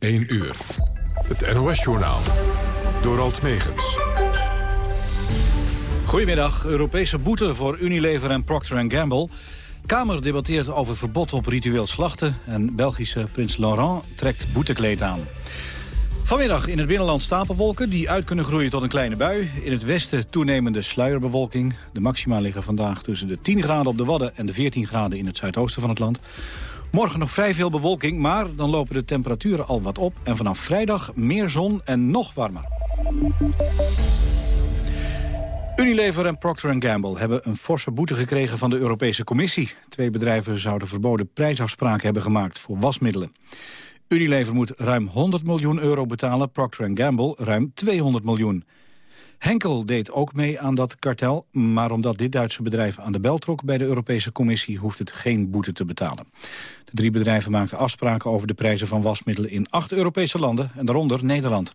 1 uur. Het NOS-journaal. Door Alt Megens. Goedemiddag. Europese boete voor Unilever en Procter Gamble. Kamer debatteert over verbod op ritueel slachten... en Belgische prins Laurent trekt boetekleed aan. Vanmiddag in het binnenland stapelwolken die uit kunnen groeien tot een kleine bui. In het westen toenemende sluierbewolking. De maxima liggen vandaag tussen de 10 graden op de Wadden en de 14 graden in het zuidoosten van het land. Morgen nog vrij veel bewolking, maar dan lopen de temperaturen al wat op. En vanaf vrijdag meer zon en nog warmer. Unilever en Procter Gamble hebben een forse boete gekregen van de Europese Commissie. Twee bedrijven zouden verboden prijsafspraken hebben gemaakt voor wasmiddelen. Unilever moet ruim 100 miljoen euro betalen, Procter Gamble ruim 200 miljoen. Henkel deed ook mee aan dat kartel, maar omdat dit Duitse bedrijf aan de bel trok bij de Europese Commissie hoeft het geen boete te betalen. De drie bedrijven maakten afspraken over de prijzen van wasmiddelen in acht Europese landen en daaronder Nederland.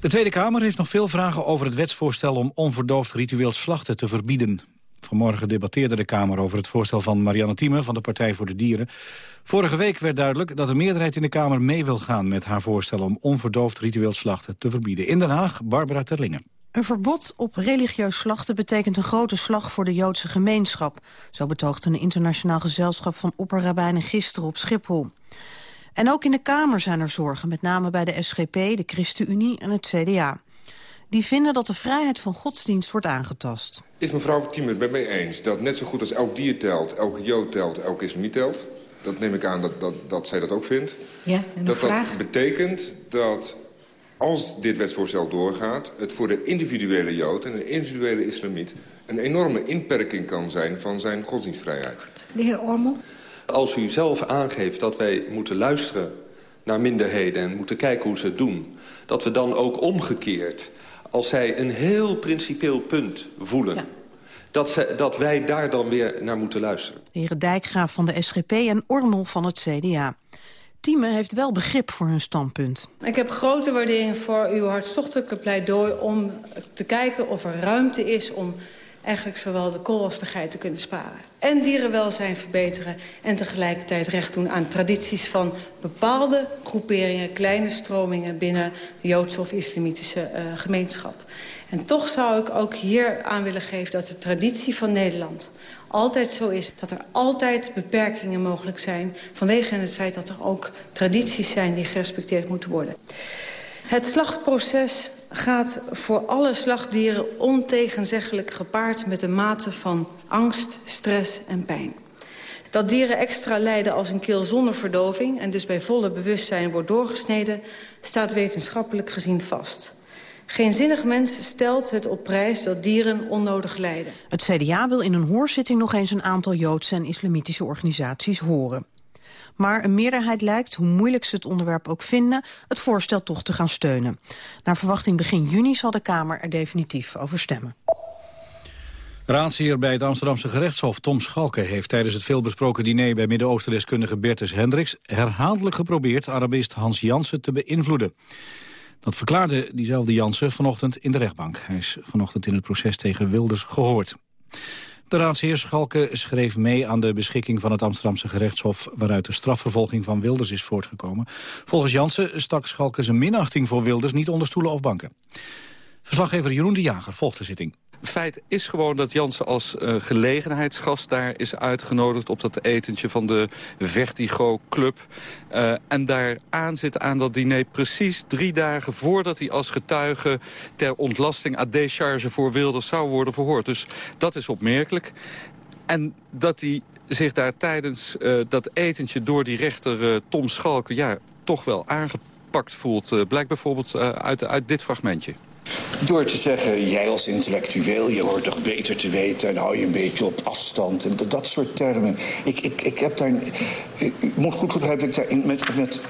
De Tweede Kamer heeft nog veel vragen over het wetsvoorstel om onverdoofd ritueel slachten te verbieden. Vanmorgen debatteerde de Kamer over het voorstel van Marianne Thieme van de Partij voor de Dieren. Vorige week werd duidelijk dat de meerderheid in de Kamer mee wil gaan met haar voorstel om onverdoofd ritueel slachten te verbieden. In Den Haag, Barbara Terlingen. Een verbod op religieus slachten betekent een grote slag voor de Joodse gemeenschap. Zo betoogde een internationaal gezelschap van opperrabijnen gisteren op Schiphol. En ook in de Kamer zijn er zorgen, met name bij de SGP, de ChristenUnie en het CDA. Die vinden dat de vrijheid van godsdienst wordt aangetast. Is mevrouw Thieme het met mij eens dat net zo goed als elk dier telt... elke jood telt, elke islamiet telt? Dat neem ik aan dat, dat, dat zij dat ook vindt. Ja, en dat vraag? dat betekent dat als dit wetsvoorstel doorgaat... het voor de individuele jood en de individuele islamiet... een enorme inperking kan zijn van zijn godsdienstvrijheid. De heer Ormel. Als u zelf aangeeft dat wij moeten luisteren naar minderheden... en moeten kijken hoe ze het doen... dat we dan ook omgekeerd, als zij een heel principieel punt voelen... Ja. Dat, ze, dat wij daar dan weer naar moeten luisteren. De heren Dijkgraaf van de SGP en Ormel van het CDA. Tieme heeft wel begrip voor hun standpunt. Ik heb grote waardering voor uw hartstochtelijke pleidooi... om te kijken of er ruimte is om eigenlijk zowel de kool als de te kunnen sparen. En dierenwelzijn verbeteren en tegelijkertijd recht doen aan tradities van bepaalde groeperingen, kleine stromingen binnen de Joodse of islamitische uh, gemeenschap. En toch zou ik ook hier aan willen geven dat de traditie van Nederland altijd zo is dat er altijd beperkingen mogelijk zijn... vanwege het feit dat er ook tradities zijn die gerespecteerd moeten worden. Het slachtproces gaat voor alle slachtdieren ontegenzeggelijk gepaard... met een mate van angst, stress en pijn. Dat dieren extra lijden als een keel zonder verdoving... en dus bij volle bewustzijn wordt doorgesneden... staat wetenschappelijk gezien vast. Geen zinnig mens stelt het op prijs dat dieren onnodig lijden. Het CDA wil in een hoorzitting nog eens een aantal Joodse en islamitische organisaties horen. Maar een meerderheid lijkt, hoe moeilijk ze het onderwerp ook vinden, het voorstel toch te gaan steunen. Naar verwachting begin juni zal de Kamer er definitief over stemmen. Raadsheer bij het Amsterdamse gerechtshof Tom Schalke heeft tijdens het veelbesproken diner bij Midden-Oosten-deskundige Bertus Hendricks herhaaldelijk geprobeerd Arabist Hans Jansen te beïnvloeden. Dat verklaarde diezelfde Jansen vanochtend in de rechtbank. Hij is vanochtend in het proces tegen Wilders gehoord. De raadsheer Schalke schreef mee aan de beschikking van het Amsterdamse gerechtshof... waaruit de strafvervolging van Wilders is voortgekomen. Volgens Jansen stak Schalke zijn minachting voor Wilders niet onder stoelen of banken. Verslaggever Jeroen de Jager volgt de zitting. Feit is gewoon dat Jansen als uh, gelegenheidsgast daar is uitgenodigd... op dat etentje van de Vertigo Club. Uh, en daar aan zit aan dat diner precies drie dagen voordat hij als getuige... ter ontlasting à décharge voor Wilders zou worden verhoord. Dus dat is opmerkelijk. En dat hij zich daar tijdens uh, dat etentje door die rechter Tom Schalke... ja, toch wel aangepakt voelt. blijkt bijvoorbeeld uit, uit dit fragmentje. Door te zeggen, jij als intellectueel, je hoort toch beter te weten... en hou je een beetje op afstand en dat soort termen. Ik, ik, ik heb daar... Ik moet goed begrijpen dat ik daar in, met, met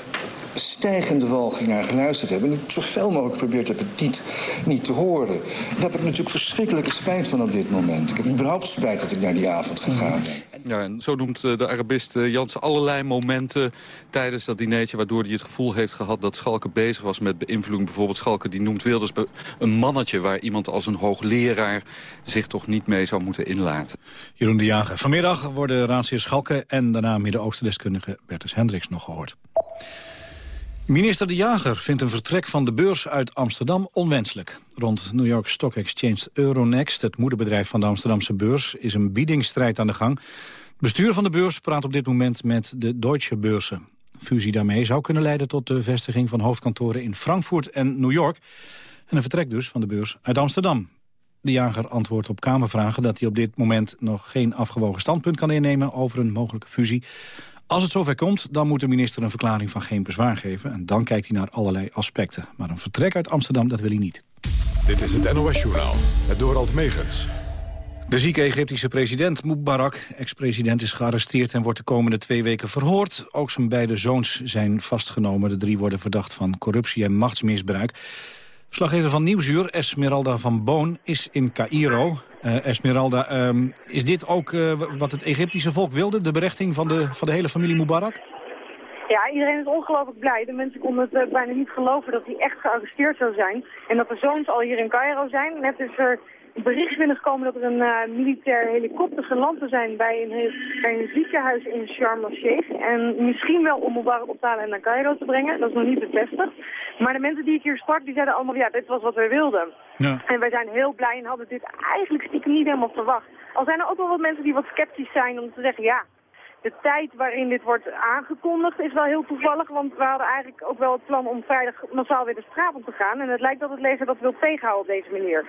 stijgende walging naar geluisterd heb. En ik zoveel mogelijk geprobeerd heb het niet, niet te horen. Daar heb ik natuurlijk verschrikkelijke spijt van op dit moment. Ik heb überhaupt spijt dat ik naar die avond gegaan ben. Ja, en zo noemt de Arabist Jansen allerlei momenten tijdens dat dinertje... waardoor hij het gevoel heeft gehad dat Schalke bezig was met beïnvloeding. Bijvoorbeeld Schalke die noemt Wilders een mannetje... waar iemand als een hoogleraar zich toch niet mee zou moeten inlaten. Jeroen de Jager. Vanmiddag worden raadsheer Schalke en daarna Midden-Oosten-deskundige Bertus Hendricks nog gehoord. Minister De Jager vindt een vertrek van de beurs uit Amsterdam onwenselijk. Rond New York Stock Exchange Euronext, het moederbedrijf van de Amsterdamse beurs, is een biedingsstrijd aan de gang. Het bestuur van de beurs praat op dit moment met de Deutsche Beurzen. Fusie daarmee zou kunnen leiden tot de vestiging van hoofdkantoren in Frankfurt en New York. En een vertrek dus van de beurs uit Amsterdam. De jager antwoordt op Kamervragen dat hij op dit moment nog geen afgewogen standpunt kan innemen over een mogelijke fusie. Als het zover komt, dan moet de minister een verklaring van geen bezwaar geven. En dan kijkt hij naar allerlei aspecten. Maar een vertrek uit Amsterdam, dat wil hij niet. Dit is het NOS-journaal, het Dorald Megens. De zieke Egyptische president Mubarak, ex-president, is gearresteerd... en wordt de komende twee weken verhoord. Ook zijn beide zoons zijn vastgenomen. De drie worden verdacht van corruptie en machtsmisbruik. Verslaggever van Nieuwsuur, Esmeralda van Boon, is in Cairo. Uh, Esmeralda, ehm, is dit ook uh, wat het Egyptische volk wilde? De berechting van de, van de hele familie Mubarak? Ja, iedereen is ongelooflijk blij. De mensen konden het uh, bijna niet geloven dat hij echt gearresteerd zou zijn. En dat de zoons al hier in Cairo zijn. Net is er bericht binnengekomen dat er een uh, militair helikopter geland zou zijn bij een, bij een ziekenhuis in Sharm el-Sheikh. En misschien wel om Mubarak op te halen en naar Cairo te brengen. Dat is nog niet bevestigd. Maar de mensen die ik hier sprak, die zeiden allemaal, ja, dit was wat wij wilden. Ja. En wij zijn heel blij en hadden dit eigenlijk stiekem niet helemaal verwacht. Al zijn er ook wel wat mensen die wat sceptisch zijn om te zeggen, ja, de tijd waarin dit wordt aangekondigd is wel heel toevallig, want we hadden eigenlijk ook wel het plan om vrijdag massaal weer de straat op te gaan. En het lijkt dat het leger dat wil tegenhouden op deze manier.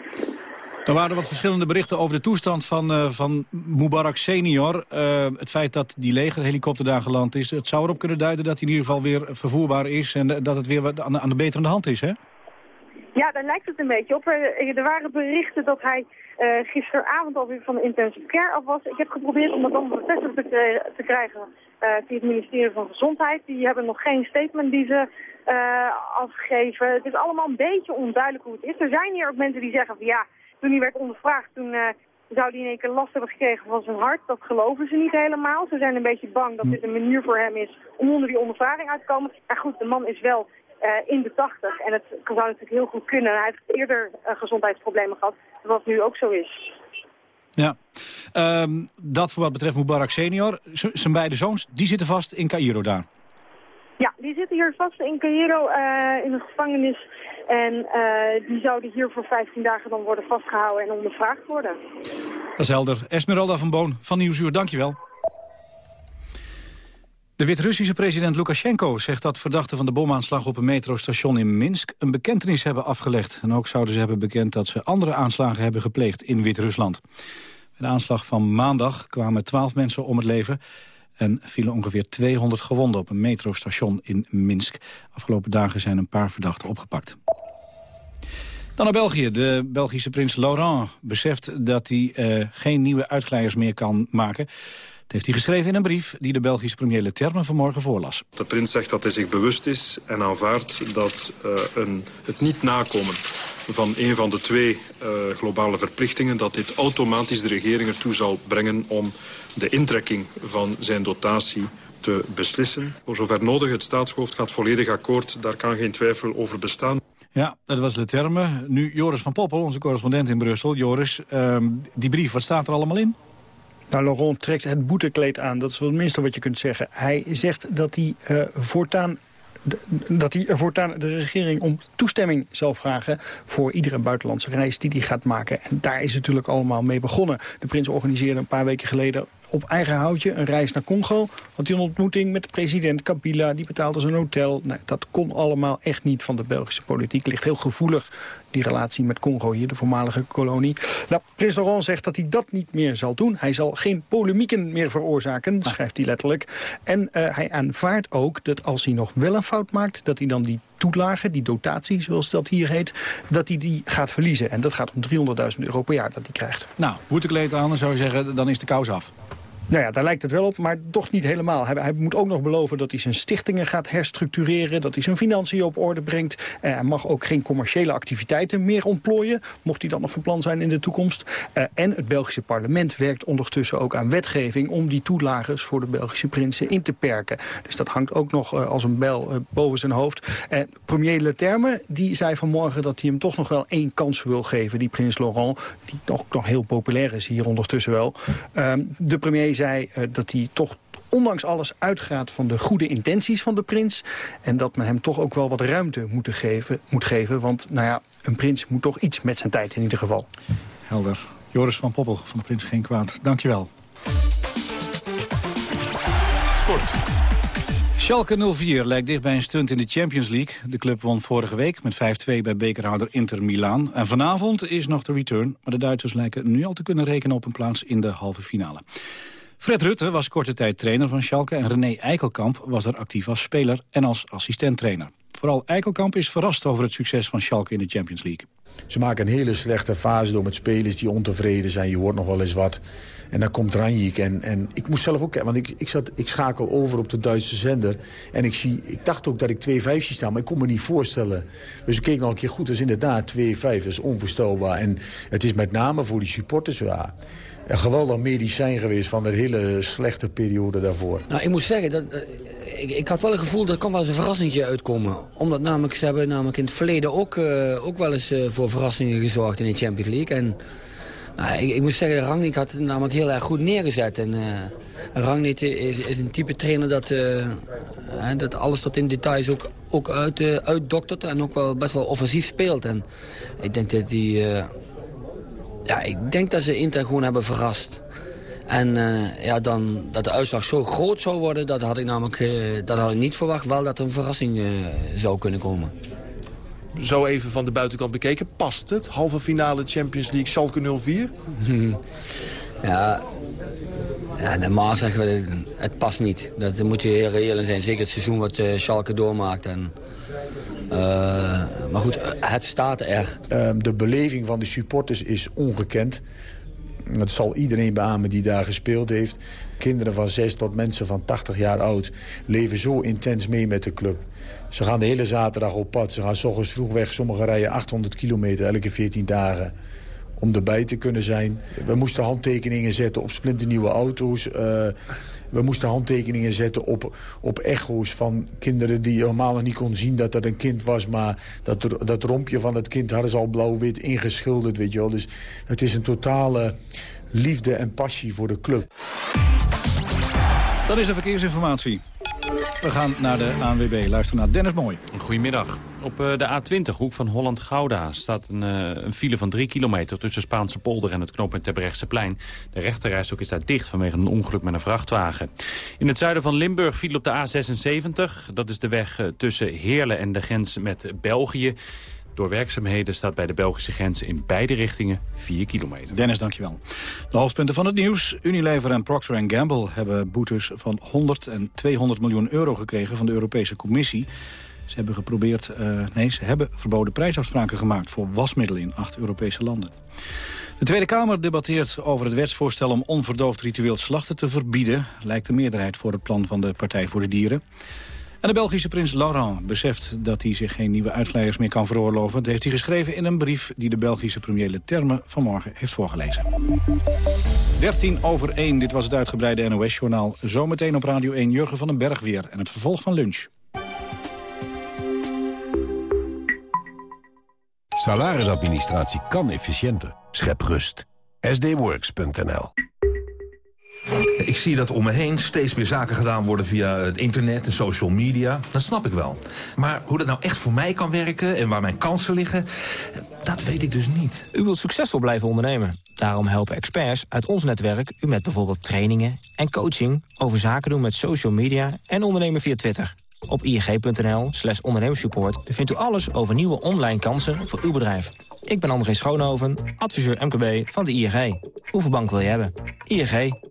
Er waren wat verschillende berichten over de toestand van, uh, van Mubarak senior. Uh, het feit dat die legerhelikopter daar geland is, het zou erop kunnen duiden dat hij in ieder geval weer vervoerbaar is en dat het weer aan de, aan de betere hand is, hè? Ja, daar lijkt het een beetje op. Er, er waren berichten dat hij uh, gisteravond alweer van de intensive care af was. Ik heb geprobeerd om dat allemaal bevestigd te, te, krijgen uh, via het ministerie van Gezondheid. Die hebben nog geen statement die ze uh, afgegeven. Het is allemaal een beetje onduidelijk hoe het is. Er zijn hier ook mensen die zeggen van ja, toen hij werd ondervraagd, toen zou hij in één keer last hebben gekregen van zijn hart. Dat geloven ze niet helemaal. Ze zijn een beetje bang dat dit een manier voor hem is om onder die ondervraging uit te komen. Maar goed, de man is wel in de 80. En het zou natuurlijk heel goed kunnen. Hij heeft eerder uh, gezondheidsproblemen gehad, wat nu ook zo is. Ja, um, dat voor wat betreft Mubarak senior. Zijn beide zoons, die zitten vast in Cairo daar. Ja, die zitten hier vast in Cairo uh, in de gevangenis. En die zouden hier voor 15 dagen dan worden vastgehouden en ondervraagd worden. Dat is helder. Esmeralda van Boon van Nieuwsuur, dankjewel. De Wit-Russische president Lukashenko zegt dat verdachten van de bomaanslag op een metrostation in Minsk een bekentenis hebben afgelegd. En ook zouden ze hebben bekend dat ze andere aanslagen hebben gepleegd in Wit-Rusland. Bij de aanslag van maandag kwamen twaalf mensen om het leven en vielen ongeveer 200 gewonden op een metrostation in Minsk. Afgelopen dagen zijn een paar verdachten opgepakt. Dan naar België. De Belgische prins Laurent beseft dat hij uh, geen nieuwe uitglijers meer kan maken heeft hij geschreven in een brief die de Belgische premier Leterme vanmorgen voorlas. De prins zegt dat hij zich bewust is en aanvaardt dat uh, een, het niet nakomen van een van de twee uh, globale verplichtingen... dat dit automatisch de regering ertoe zal brengen om de intrekking van zijn dotatie te beslissen. Voor zover nodig, het staatshoofd gaat volledig akkoord. Daar kan geen twijfel over bestaan. Ja, dat was Leterme. Nu Joris van Poppel, onze correspondent in Brussel. Joris, uh, die brief, wat staat er allemaal in? Nou, Laurent trekt het boetekleed aan. Dat is wel het minste wat je kunt zeggen. Hij zegt dat hij uh, voortaan dat hij voortaan de regering om toestemming zal vragen... voor iedere buitenlandse reis die hij gaat maken. En daar is natuurlijk allemaal mee begonnen. De prins organiseerde een paar weken geleden op eigen houtje een reis naar Congo. Had hij een ontmoeting met president Kabila, die betaalde zijn hotel. Nou, dat kon allemaal echt niet van de Belgische politiek. Ligt heel gevoelig, die relatie met Congo hier, de voormalige kolonie. Nou, Prins Laurent zegt dat hij dat niet meer zal doen. Hij zal geen polemieken meer veroorzaken, ah. schrijft hij letterlijk. En uh, hij aanvaardt ook dat als hij nog wel een fout maakt... dat hij dan die toelage, die dotatie zoals dat hier heet... dat hij die gaat verliezen. En dat gaat om 300.000 euro per jaar dat hij krijgt. Nou, boetekleed aan, dan zou je zeggen, dan is de kous af. Nou ja, daar lijkt het wel op, maar toch niet helemaal. Hij, moet ook nog beloven dat hij zijn stichtingen gaat herstructureren... dat hij zijn financiën op orde brengt. Uh, hij mag ook geen commerciële activiteiten meer ontplooien... mocht hij dan nog van plan zijn in de toekomst. Uh, en het Belgische parlement werkt ondertussen ook aan wetgeving... om die toelagers voor de Belgische prinsen in te perken. Dus dat hangt ook nog uh, als een bel boven zijn hoofd. premier Leterme die zei vanmorgen dat hij hem toch nog wel één kans wil geven... die prins Laurent, die nog, nog heel populair is hier ondertussen wel. Ehm, de premier zei dat hij toch ondanks alles uitgaat van de goede intenties van de prins. En dat men hem toch ook wel wat ruimte moet geven. Moet geven want nou ja, een prins moet toch iets met zijn tijd in ieder geval. Helder. Joris van Poppel van de Prins Geen Kwaad. Dankjewel. Sport. Schalke 04 lijkt dicht bij een stunt in de Champions League. De club won vorige week met 5-2 bij bekerhouder Inter Milaan. En vanavond is nog de return, maar de Duitsers lijken nu al te kunnen rekenen op een plaats in de halve finale. Fred Rutte was korte tijd trainer van Schalke en René Eikelkamp was er actief als speler en als assistenttrainer. Vooral Eikelkamp is verrast over het succes van Schalke in de Champions League. Ze maken een hele slechte fase door met spelers die ontevreden zijn. Je hoort nog wel eens wat. En dan komt Ranjik. En, en ik moest zelf ook... Want ik, ik, zat, ik schakel over op de Duitse zender. En ik, zie, ik dacht ook dat ik 2-5 zie staan. Maar ik kon me niet voorstellen. Dus ik keek nog een keer goed. Dus inderdaad 2-5. Dat is onvoorstelbaar. En het is met name voor die supporters... Ja, een geweldig medicijn geweest van de hele slechte periode daarvoor. Nou, ik moet zeggen, dat, eh, ik, ik, had wel het gevoel dat er wel eens een verrassingje uitkomen. Omdat namelijk, ze hebben namelijk in het verleden ook, uh, ook wel eens uh, voor verrassingen gezorgd in de Champions League. En nou, ik, ik, moet zeggen, Rangnick had het namelijk heel erg goed neergezet. En uh, Rangnick is, is, een type trainer dat, dat alles tot in details ook, ook uit, uitdoktert. En ook wel best wel offensief speelt. En ik denk dat hij ja, ik denk dat ze Inter gewoon hebben verrast. En uh, ja, dan, dat de uitslag zo groot zou worden, dat had ik namelijk uh, dat had ik niet verwacht. Wel dat er een verrassing uh, zou kunnen komen. Zo even van de buitenkant bekeken, past het? Halve finale Champions League, Schalke 04? ja, ja, normaal zeggen we, het past niet. Dat moet je heel reëel in zijn. Zeker het seizoen wat Schalke doormaakt. En, maar goed, het staat er. Ehm, de beleving van de supporters is ongekend. Dat zal iedereen beamen die daar gespeeld heeft. Kinderen van 6 tot mensen van 80 jaar oud leven zo intens mee met de club. Ze gaan de hele zaterdag op pad. Ze gaan s ochtends vroeg weg. Sommigen rijden 800 kilometer elke 14 dagen om erbij te kunnen zijn. We moesten handtekeningen zetten op splinternieuwe auto's. Uh, we moesten handtekeningen zetten op, op echo's van kinderen die helemaal nog niet kon zien dat dat een kind was. Maar dat, dat rompje van het kind hadden ze al blauw-wit ingeschilderd. Weet je wel. Dus het is een totale liefde en passie voor de club. Dat is de verkeersinformatie. We gaan naar de ANWB. Luister naar Dennis Mooi. Goedemiddag. Op eh, de A20, hoek van Holland-Gouda, staat een, eh, een, file van 3 kilometer... tussen Spaanse polder en het knooppunt plein. De rechterrijstok is daar dicht vanwege een ongeluk met een vrachtwagen. In het zuiden van Limburg viel op de A76. Dat is de weg eh, tussen Heerlen en de grens met België. Door werkzaamheden staat bij de Belgische grens in beide richtingen 4 kilometer. Dennis, dankjewel. De hoofdpunten van het nieuws. Unilever en Procter Gamble hebben boetes van 100 en 200 miljoen euro gekregen van de Europese Commissie. Ze hebben geprobeerd, uh, nee, ze hebben verboden prijsafspraken gemaakt voor wasmiddelen in acht Europese landen. De Tweede Kamer debatteert over het wetsvoorstel om onverdoofd ritueel slachten te verbieden. Lijkt de meerderheid voor het plan van de Partij voor de Dieren. En de Belgische prins Laurent beseft dat hij zich geen nieuwe uitglijers meer kan veroorloven. Dat heeft hij geschreven in een brief die de Belgische premier Leterme vanmorgen heeft voorgelezen. 13 over 1, dit was het uitgebreide NOS-journaal. Zometeen op Radio 1 Jurgen van den Berg weer en het vervolg van lunch. Salarisadministratie kan efficiënter. Schep rust. sdworks.nl ik zie dat om me heen steeds meer zaken gedaan worden via het internet en social media. Dat snap ik wel. Maar hoe dat nou echt voor mij kan werken en waar mijn kansen liggen, dat weet ik dus niet. U wilt succesvol blijven ondernemen. Daarom helpen experts uit ons netwerk u met bijvoorbeeld trainingen en coaching over zaken doen met social media en ondernemen via Twitter. Op ing.nl slash ondernemersupport vindt u alles over nieuwe online kansen voor uw bedrijf. Ik ben André Schoonhoven, adviseur MKB van de ING. Hoeveel bank wil je hebben? ING.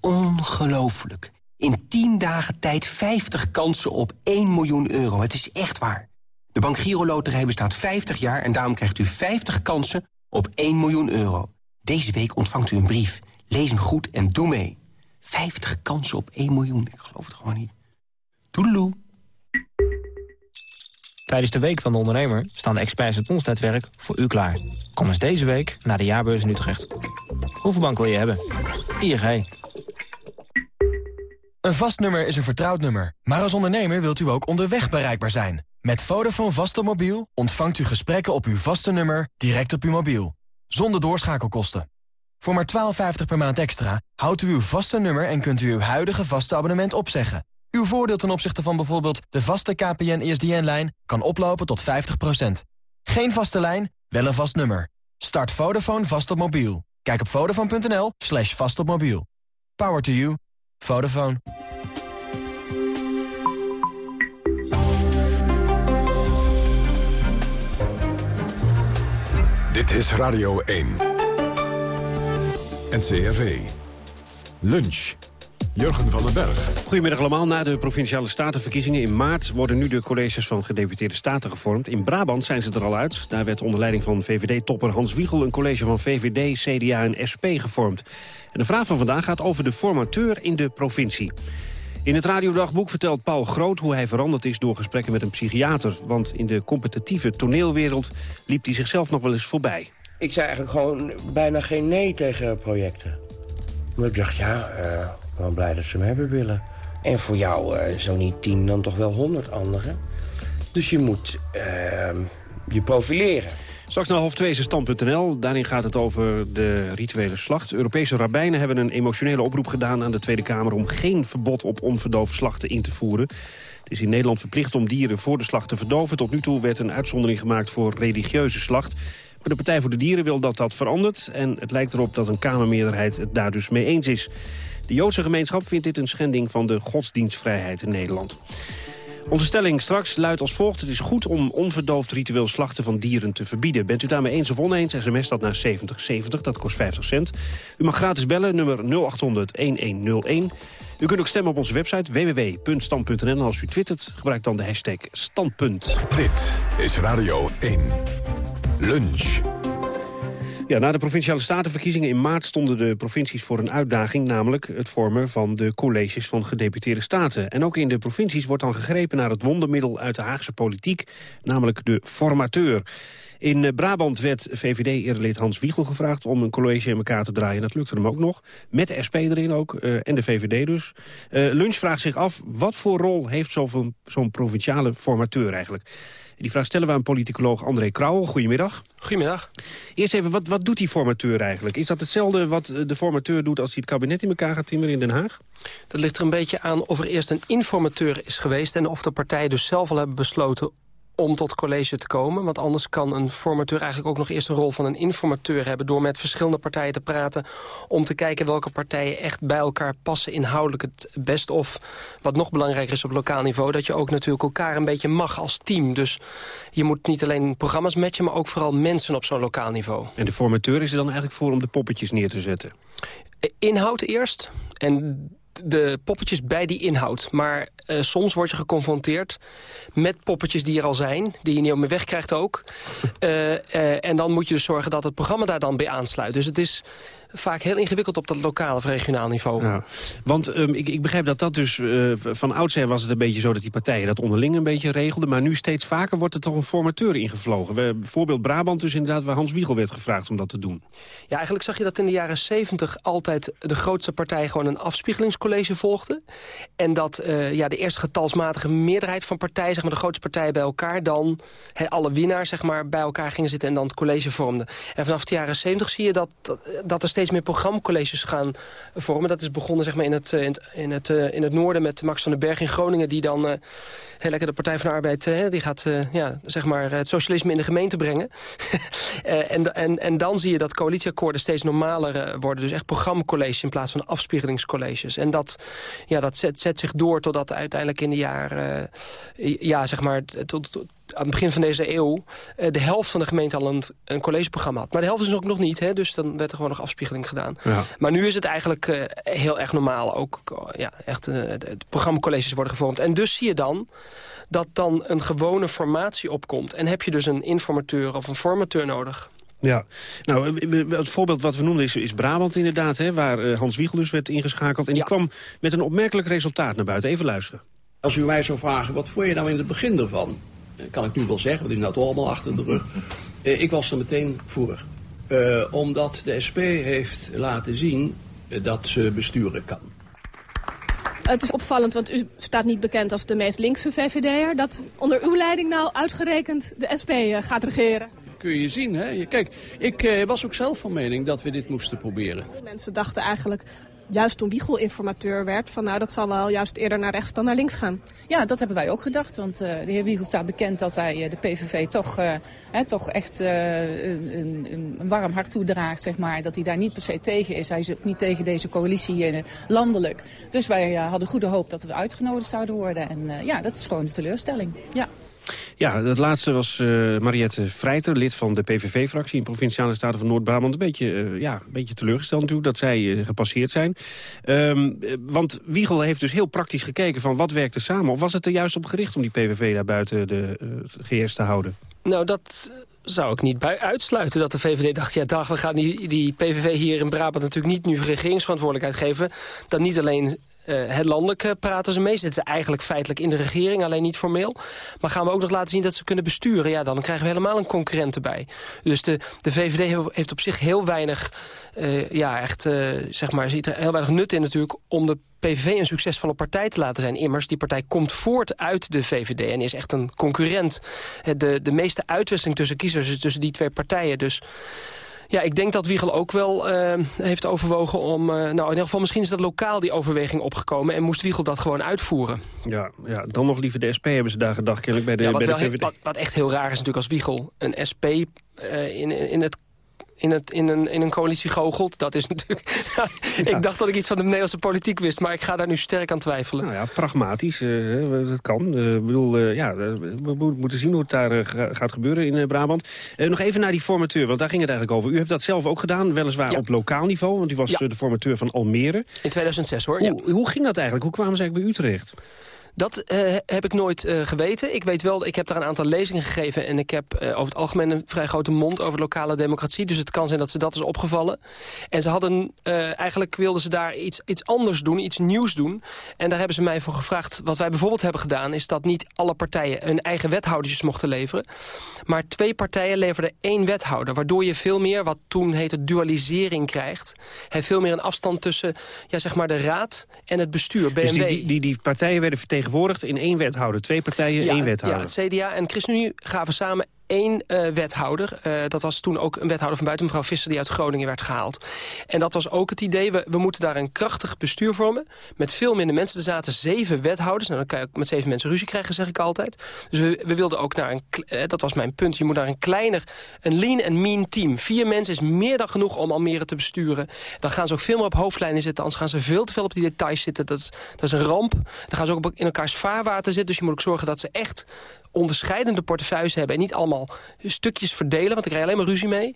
Ongelooflijk. In 10 dagen tijd 50 kansen op 1 miljoen euro. Het is echt waar. De Bank Giro Loterij bestaat 50 jaar en daarom krijgt u 50 kansen op 1 miljoen euro. Deze week ontvangt u een brief. Lees hem goed en doe mee. 50 kansen op 1 miljoen. Ik geloof het gewoon niet. Toedeloe. Tijdens de Week van de Ondernemer staan de experts uit ons netwerk voor u klaar. Kom eens deze week naar de jaarbeurs in Utrecht. Hoeveel bank wil je hebben? ING. Een vast nummer is een vertrouwd nummer. Maar als ondernemer wilt u ook onderweg bereikbaar zijn. Met Vodafone vaste mobiel ontvangt u gesprekken op uw vaste nummer direct op uw mobiel. Zonder doorschakelkosten. Voor maar 12,50 per maand extra houdt u uw vaste nummer en kunt u uw huidige vaste abonnement opzeggen. Uw voordeel ten opzichte van bijvoorbeeld de vaste KPN-ESDN-lijn kan oplopen tot 50%. Geen vaste lijn, wel een vast nummer. Start Vodafone vast op mobiel. Kijk op vodafone.nl slash vast op mobiel. Power to you. Vodafone. Dit is Radio 1. NCRV. Lunch. Jurgen van den Berg. Goedemiddag allemaal. Na de Provinciale Statenverkiezingen in maart... worden nu de colleges van gedeputeerde staten gevormd. In Brabant zijn ze er al uit. Daar werd onder leiding van VVD-topper Hans Wiegel... een college van VVD, CDA en SP gevormd. En de vraag van vandaag gaat over de formateur in de provincie. In het radiodagboek vertelt Paul Groot hoe hij veranderd is... door gesprekken met een psychiater. Want in de competitieve toneelwereld liep hij zichzelf nog wel eens voorbij. Ik zei eigenlijk gewoon bijna geen nee tegen projecten. Maar ik dacht, ja, uh, ben blij dat ze me hebben willen. En voor jou uh, zo niet tien, dan toch wel honderd anderen. Dus je moet uh, je profileren. Straks naar half twee is stand.nl. Daarin gaat het over de rituele slacht. Europese rabbijnen hebben een emotionele oproep gedaan aan de Tweede Kamer... om geen verbod op onverdoofde slachten in te voeren. Het is in Nederland verplicht om dieren voor de slacht te verdoven. Tot nu toe werd een uitzondering gemaakt voor religieuze slacht. Maar de Partij voor de Dieren wil dat dat verandert. En het lijkt erop dat een Kamermeerderheid het daar dus mee eens is. De Joodse gemeenschap vindt dit een schending van de godsdienstvrijheid in Nederland. Onze stelling straks luidt als volgt. Het is goed om onverdoofd ritueel slachten van dieren te verbieden. Bent u daarmee eens of oneens, sms dat naar 7070, dat kost 50 cent. U mag gratis bellen, nummer 0800-1101. U kunt ook stemmen op onze website www.stand.nl. Als u twittert, gebruik dan de hashtag standpunt. Dit is Radio 1. Lunch. Ja, na de Provinciale Statenverkiezingen in maart stonden de provincies voor een uitdaging, namelijk het vormen van de colleges van gedeputeerde staten. En ook in de provincies wordt dan gegrepen naar het wondermiddel uit de Haagse politiek, namelijk de formateur. In eh, Brabant werd VVD-eerderlid Hans Wiegel gevraagd om een college in elkaar te draaien. Dat lukte hem ook nog. Met de SP erin ook, uh, en de VVD dus. Uh, Lunch vraagt zich af, wat voor rol heeft zo'n provinciale formateur eigenlijk? Die vraag stellen we aan politicoloog André Krauwel. Goedemiddag. Goedemiddag. Eerst even, wat, wat doet die formateur eigenlijk? Is dat hetzelfde wat de formateur doet als hij het kabinet in elkaar gaat timmeren in Den Haag? Dat ligt er een beetje aan of er eerst een informateur is geweest... en of de partijen dus zelf al hebben besloten om tot college te komen. Want anders kan een formateur eigenlijk ook nog eerst een rol van een informateur hebben... door met verschillende partijen te praten... om te kijken welke partijen echt bij elkaar passen inhoudelijk het best. Of wat nog belangrijker is op lokaal niveau... dat je ook natuurlijk elkaar een beetje mag als team. Dus je moet niet alleen programma's matchen... maar ook vooral mensen op zo'n lokaal niveau. En de formateur is er dan eigenlijk voor om de poppetjes neer te zetten? Inhoud eerst. En de poppetjes bij die inhoud. Maar uh, soms word je geconfronteerd met poppetjes die er al zijn... die je niet meer wegkrijgt ook. Uh, uh, en dan moet je dus zorgen dat het programma daar dan bij aansluit. Dus het is vaak heel ingewikkeld op dat lokaal of regionaal niveau. Ja. Want um, ik, ik, begrijp dat dat dus... Uh, van oudsher was het een beetje zo dat die partijen dat onderling een beetje regelden. Maar nu steeds vaker wordt er toch een formateur ingevlogen. We, bijvoorbeeld Brabant dus inderdaad waar Hans Wiegel werd gevraagd om dat te doen. Ja, eigenlijk zag je dat in de jaren 70 altijd de grootste partij gewoon een afspiegelingscollege volgde. En dat uh, ja, de eerste getalsmatige meerderheid van partijen, zeg maar de grootste partijen bij elkaar, dan he, alle winnaars zeg maar, bij elkaar gingen zitten en dan het college vormden. En vanaf de jaren 70 zie je dat, dat, dat er steeds steeds meer programmacolleges gaan vormen. Dat is begonnen zeg maar, in, het, in, het, in, het, in het noorden met Max van den Berg in Groningen... die dan uh, heel lekker de Partij van de Arbeid... Die gaat ja, zeg maar het socialisme in de gemeente brengen. en, en, en dan zie je dat coalitieakkoorden steeds normaler worden. Dus echt programmacolleges in plaats van afspiegelingscolleges. En dat, ja, dat zet, zet zich door totdat uiteindelijk in de jaren... ja, zeg maar, tot aan het begin van deze eeuw... Uh, de helft van de gemeente al een, een collegeprogramma had. Maar de helft is ook nog niet, hè, dus dan werd er gewoon nog afspiegeling gedaan. Ja. Maar nu is het eigenlijk uh, heel erg normaal. Ook ja, echt, uh, de programmacolleges worden gevormd. En dus zie je dan dat dan een gewone formatie opkomt. En heb je dus een informateur of een formateur nodig... Ja, nou, het voorbeeld wat we noemden is, is Brabant inderdaad... Hè, waar Hans Wiegel dus werd ingeschakeld. En die ja. kwam met een opmerkelijk resultaat naar buiten. Even luisteren. Als u mij zou vragen, wat vond je nou in het begin ervan? Kan ik nu wel zeggen, want die is nou allemaal achter de rug. Uh, ik was er meteen voor. Uh, omdat de SP heeft laten zien uh, dat ze besturen kan. Het is opvallend, want u staat niet bekend als de meest linkse VVD'er... dat onder uw leiding nou uitgerekend de SP gaat regeren. kun je zien. Hè? Kijk, ik eh, was ook zelf van mening dat we dit moesten proberen. Mensen dachten eigenlijk, juist toen Wiegel informateur werd... van nou, dat zal wel juist eerder naar rechts dan naar links gaan. Ja, dat hebben wij ook gedacht. Want eh, de heer Wiegel staat bekend dat hij eh, de PVV toch, eh, hè, toch echt een, een, warm hart toedraagt. Zeg maar. Dat hij daar niet per se tegen is. Hij is ook niet tegen deze coalitie landelijk. Dus wij hadden goede hoop dat we uitgenodigd zouden worden. En ja, dat is gewoon een teleurstelling. Ja. Ja, het laatste was eh, Mariette Vrijter, lid van de PVV-fractie... in Provinciale Staten van Noord-Brabant. Een beetje, eh, ja, een beetje teleurgesteld natuurlijk dat zij eh, gepasseerd zijn. Ehm, eh, want Wiegel heeft dus heel praktisch gekeken van wat werkt er samen. Of was het er juist op gericht om die PVV daar buiten de GS te houden? Nou, dat zou ik niet bij uitsluiten dat de VVD dacht... ja, dag, we gaan die, die PVV hier in Brabant natuurlijk niet nu regeringsverantwoordelijkheid geven. Dan niet alleen eh, het landelijk eh, praten ze mee. Zitten ze eigenlijk feitelijk in de regering, alleen niet formeel. Maar gaan we ook nog laten zien dat ze kunnen besturen... ja, dan krijgen we helemaal een concurrent erbij. Dus de, de VVD he- heeft op zich heel weinig... eh, ja, echt, eh, zeg maar, ziet er heel weinig nut in natuurlijk... om de PVV een succesvolle partij te laten zijn. Immers, die partij komt voort uit de VVD en is echt een concurrent. De, de meeste uitwisseling tussen kiezers is tussen die twee partijen. Dus ja, ik denk dat Wiegel ook wel eh, heeft overwogen om... eh, nou, in ieder geval misschien is dat lokaal die overweging opgekomen... en moest Wiegel dat gewoon uitvoeren. Ja, ja dan nog liever de SP hebben ze daar gedacht, kennelijk bij de, ja, wat, bij de wel heel- VVD. wat, wat echt heel raar is natuurlijk als Wiegel een SP eh, in, in het in, het, in, een, in een coalitie goochelt. Dat is natuurlijk... ik dacht dat ik iets van de Nederlandse politiek wist... maar ik ga daar nu sterk aan twijfelen. Nou ja, pragmatisch, eh, dat kan. Ik bedoel, eh, ja, we mo- moeten zien hoe het daar ga- gaat gebeuren in Brabant. Nog even naar die formateur, want daar ging het eigenlijk over. U hebt dat zelf ook gedaan, weliswaar op lokaal niveau... want u was Ja. de formateur van Almere. In 2006 hoor, Hoe, hoe ging dat eigenlijk? Hoe kwamen ze eigenlijk bij Utrecht? Dat eh, heb ik nooit eh, geweten. Ik weet wel, ik heb daar een aantal lezingen gegeven... en ik heb eh, over het algemeen een vrij grote mond over lokale democratie. Dus het kan zijn dat ze dat is opgevallen. En ze hadden, eigenlijk wilden ze daar iets, iets anders doen, iets nieuws doen. En daar hebben ze mij voor gevraagd. Wat wij bijvoorbeeld hebben gedaan... is dat niet alle partijen hun eigen wethoudertjes mochten leveren. Maar twee partijen leverden één wethouder. Waardoor je veel meer, wat toen heette dualisering krijgt. He, veel meer een afstand tussen ja, zeg maar de raad en het bestuur, BMW. Dus die, die, die, die partijen werden vertegenwoordigd in één wethouder. Twee partijen, één wethouder. Ja, het CDA en ChristenUnie gaven samen één eh, wethouder. Eh, dat was toen ook een wethouder van buiten, mevrouw Visser... die uit Groningen werd gehaald. En dat was ook het idee, we, we moeten daar een krachtig bestuur vormen... met veel minder mensen. Er zaten zeven wethouders. Nou, dan kan je ook met zeven mensen ruzie krijgen, zeg ik altijd. Dus we, we wilden ook naar een... eh, dat was mijn punt. Je moet naar een kleiner, een lean en mean team. Vier mensen is meer dan genoeg om Almere te besturen. Dan gaan ze ook veel meer op hoofdlijnen zitten. Anders gaan ze veel te veel op die details zitten. Dat is, dat is een ramp. Dan gaan ze ook in elkaars vaarwater zitten. Dus je moet ook zorgen dat ze echt onderscheidende portefeuilles hebben... en niet allemaal stukjes verdelen, want ik krijg alleen maar ruzie mee.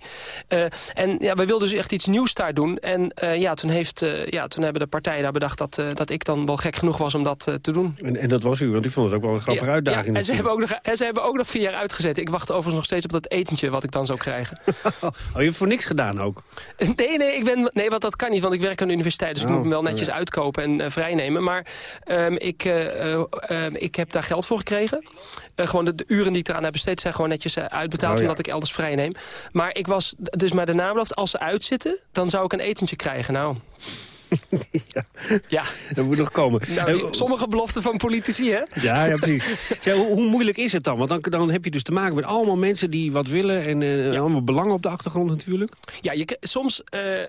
Eh, en ja, we wilden dus echt iets nieuws daar doen. En eh, ja, toen, heeft, eh, ja, toen hebben de partijen daar bedacht dat, dat ik dan wel gek genoeg was om dat te doen. En, en dat was u, want u vond het ook wel een grappige Ja, uitdaging. ja, en, ze hebben ook nog, en ze hebben ook nog vier jaar uitgezet. Ik wacht overigens nog steeds op dat etentje wat ik dan zou krijgen. Oh, je hebt voor niks gedaan ook? Nee, nee, ik ben, nee, want dat kan niet, want ik werk aan de universiteit. Dus ik Oh, moet hem wel netjes ja. uitkopen en vrijnemen. Maar ehm, ik, eh, eh, ehm, ik heb daar geld voor gekregen. Eh, gewoon de, de uren die ik eraan heb besteed zijn gewoon netjes eh, uitbetaald... Oh, ja. omdat ik elders vrij neem. Maar ik was dus maar de nabelooft, als ze uitzitten... dan zou ik een etentje krijgen. Nou, ja. Dat moet nog komen. nou die- sommige beloften van politici, hè? Ja, ja precies. Zeg, hoe, hoe moeilijk is het dan? Want dan, dan heb je dus te maken met allemaal mensen die wat willen... en eh, allemaal belangen op de achtergrond natuurlijk. Ja, je, soms, eh, eh,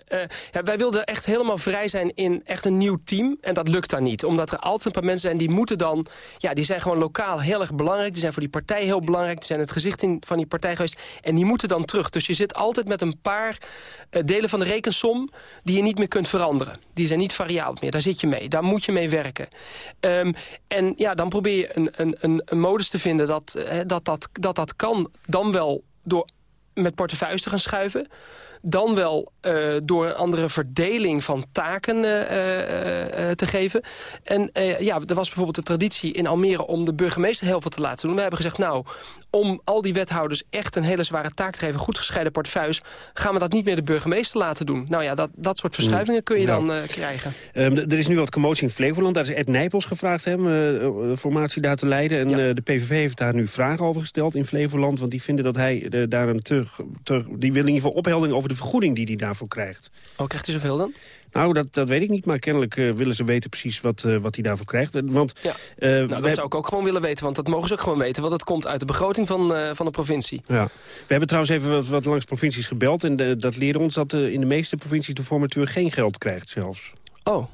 ja, wij wilden echt helemaal vrij zijn in echt een nieuw team. En dat lukt dan niet. Omdat er altijd een paar mensen zijn die moeten dan... Ja, die zijn gewoon lokaal heel erg belangrijk. Die zijn voor die partij heel belangrijk. Die zijn het gezicht in, van die partij geweest. En die moeten dan terug. Dus je zit altijd met een paar eh, delen van de rekensom... die je niet meer kunt veranderen. Die zijn niet variabel meer. Daar zit je mee. Daar moet je mee werken. Ehm, en ja, dan probeer je een, een, een, modus te vinden dat, eh, dat, dat, dat dat kan. Dan wel door met portefeuilles te gaan schuiven. Dan wel eh, door een andere verdeling van taken eh, eh, te geven. En ja, er was bijvoorbeeld de traditie in Almere om de burgemeester heel veel te laten doen. We hebben gezegd, nou, om al die wethouders echt een hele zware taak te geven... goed gescheiden portefeuilles, gaan we dat niet meer de burgemeester laten doen. Nou ja, dat, dat soort verschuivingen kun je Nou. dan krijgen. Ehm, er is nu wat commotie in Flevoland. Daar is Ed Nijpels gevraagd hem de formatie daar te leiden. En de PVV heeft daar nu vragen over gesteld in Flevoland. Want die vinden dat hij daar een terug... Die wil in ieder geval opheldering over de de vergoeding die hij daarvoor krijgt. Oh, krijgt hij zoveel dan? Nou, dat, dat weet ik niet, maar kennelijk eh, willen ze weten precies wat, eh, wat hij daarvoor krijgt. Want, Ja. eh, Nou, wij- dat zou ik ook gewoon willen weten, want dat mogen ze ook gewoon weten. Want dat komt uit de begroting van, van de provincie. Ja. We hebben trouwens even wat, wat langs provincies gebeld. En de- dat leren ons dat in de meeste provincies de formateur geen geld krijgt zelfs. Oh.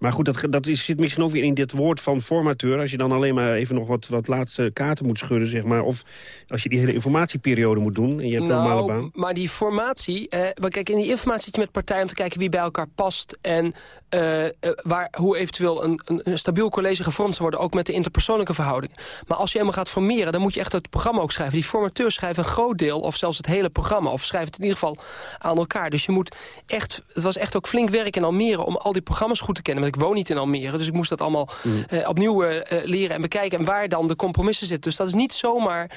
Maar goed, dat, dat is, zit misschien ook weer in dit woord van formateur. Als je dan alleen maar even nog wat, wat laatste kaarten moet schudden, zeg maar. Of als je die hele informatieperiode moet doen en je hebt een normale baan. Nou, maar die formatie... Eh, kijk, in die informatie zit je met partijen om te kijken wie bij elkaar past... en eh, eh, waar, hoe eventueel een, een, een stabiel college gevormd zou worden... ook met de interpersoonlijke verhouding. Maar als je helemaal gaat formeren, dan moet je echt het programma ook schrijven. Die formateurs schrijven een groot deel, of zelfs het hele programma... of schrijven het in ieder geval aan elkaar. Dus je moet echt... Het was echt ook flink werk in Almere om al die programma's goed te kennen. Ik woon niet in Almere, dus ik moest dat allemaal eh, opnieuw eh, eh, leren en bekijken... en waar dan de compromissen zitten. Dus dat is niet zomaar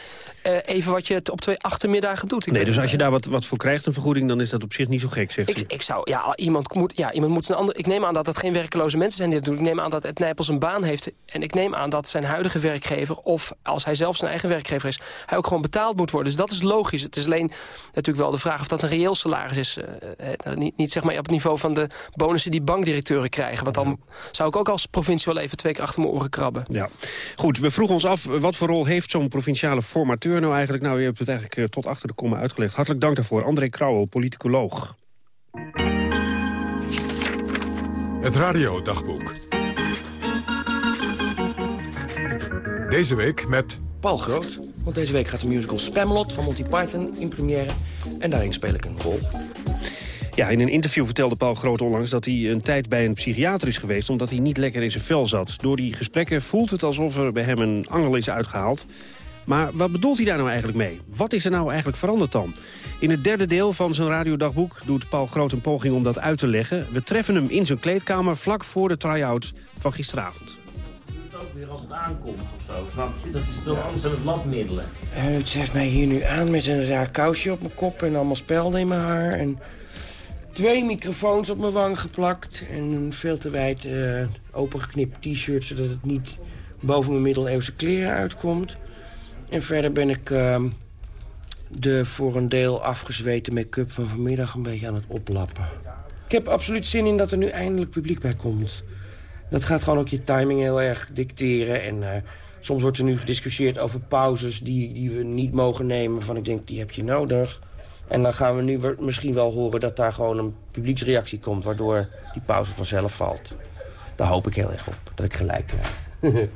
even wat je het op twee achtermiddagen doet. Ik Nee, dus als je daar wat, wat voor krijgt, een vergoeding... dan is dat op zich niet zo gek, zegt u. ik, ik zou, ja, iemand moet, ja, iemand moet zijn ander. Ik neem aan dat het geen werkeloze mensen zijn die dat doen. Ik neem aan dat Ed Nijpels een baan heeft. En ik neem aan dat zijn huidige werkgever, of als hij zelf zijn eigen werkgever is, hij ook gewoon betaald moet worden. Dus dat is logisch. Het is alleen natuurlijk wel de vraag of dat een reëel salaris is. Niet, niet zeg maar op het niveau van de bonussen die bankdirecteuren krijgen. Want dan zou ik ook als provincie wel even twee keer achter mijn oren krabben. Ja. Goed, we vroegen ons af, wat voor rol heeft zo'n provinciale formateur nou eigenlijk? Nou, je hebt het eigenlijk eh, tot achter de komma uitgelegd. Hartelijk dank daarvoor. André Krauwel, politicoloog. Het radiodagboek. Deze week met... Paul Groot, want deze week gaat de musical Spamalot van Monty Python in première. En daarin speel ik een rol. Ja, in een interview vertelde Paul Groot onlangs dat hij een tijd bij een psychiater is geweest... omdat hij niet lekker in zijn vel zat. Door die gesprekken voelt het alsof er bij hem een angel is uitgehaald. Maar wat bedoelt hij daar nou eigenlijk mee? Wat is er nou eigenlijk veranderd dan? In het derde deel van zijn radiodagboek doet Paul Groot een poging om dat uit te leggen. We treffen hem in zijn kleedkamer vlak voor de try-out van gisteravond. ook weer als het aankomt of zo, snap je? Dat is toch anders dan het labmiddelen. En het heeft mij hier nu aan met een raar kousje op mijn kop en allemaal spelden in mijn haar. En twee microfoons op mijn wang geplakt. En een veel te wijd eh, opengeknipt t-shirt, zodat het niet boven mijn middeleeuwse kleren uitkomt. En verder ben ik ehm, de voor een deel afgezweten make-up van vanmiddag een beetje aan het oplappen. Ik heb absoluut zin in dat er nu eindelijk publiek bij komt. Dat gaat gewoon ook je timing heel erg dicteren. En eh, soms wordt er nu gediscussieerd over pauzes die, die we niet mogen nemen. Van ik denk, die heb je nodig. En dan gaan we nu misschien wel horen dat daar gewoon een publieksreactie komt... waardoor die pauze vanzelf valt. Daar hoop ik heel erg op, dat ik gelijk krijg.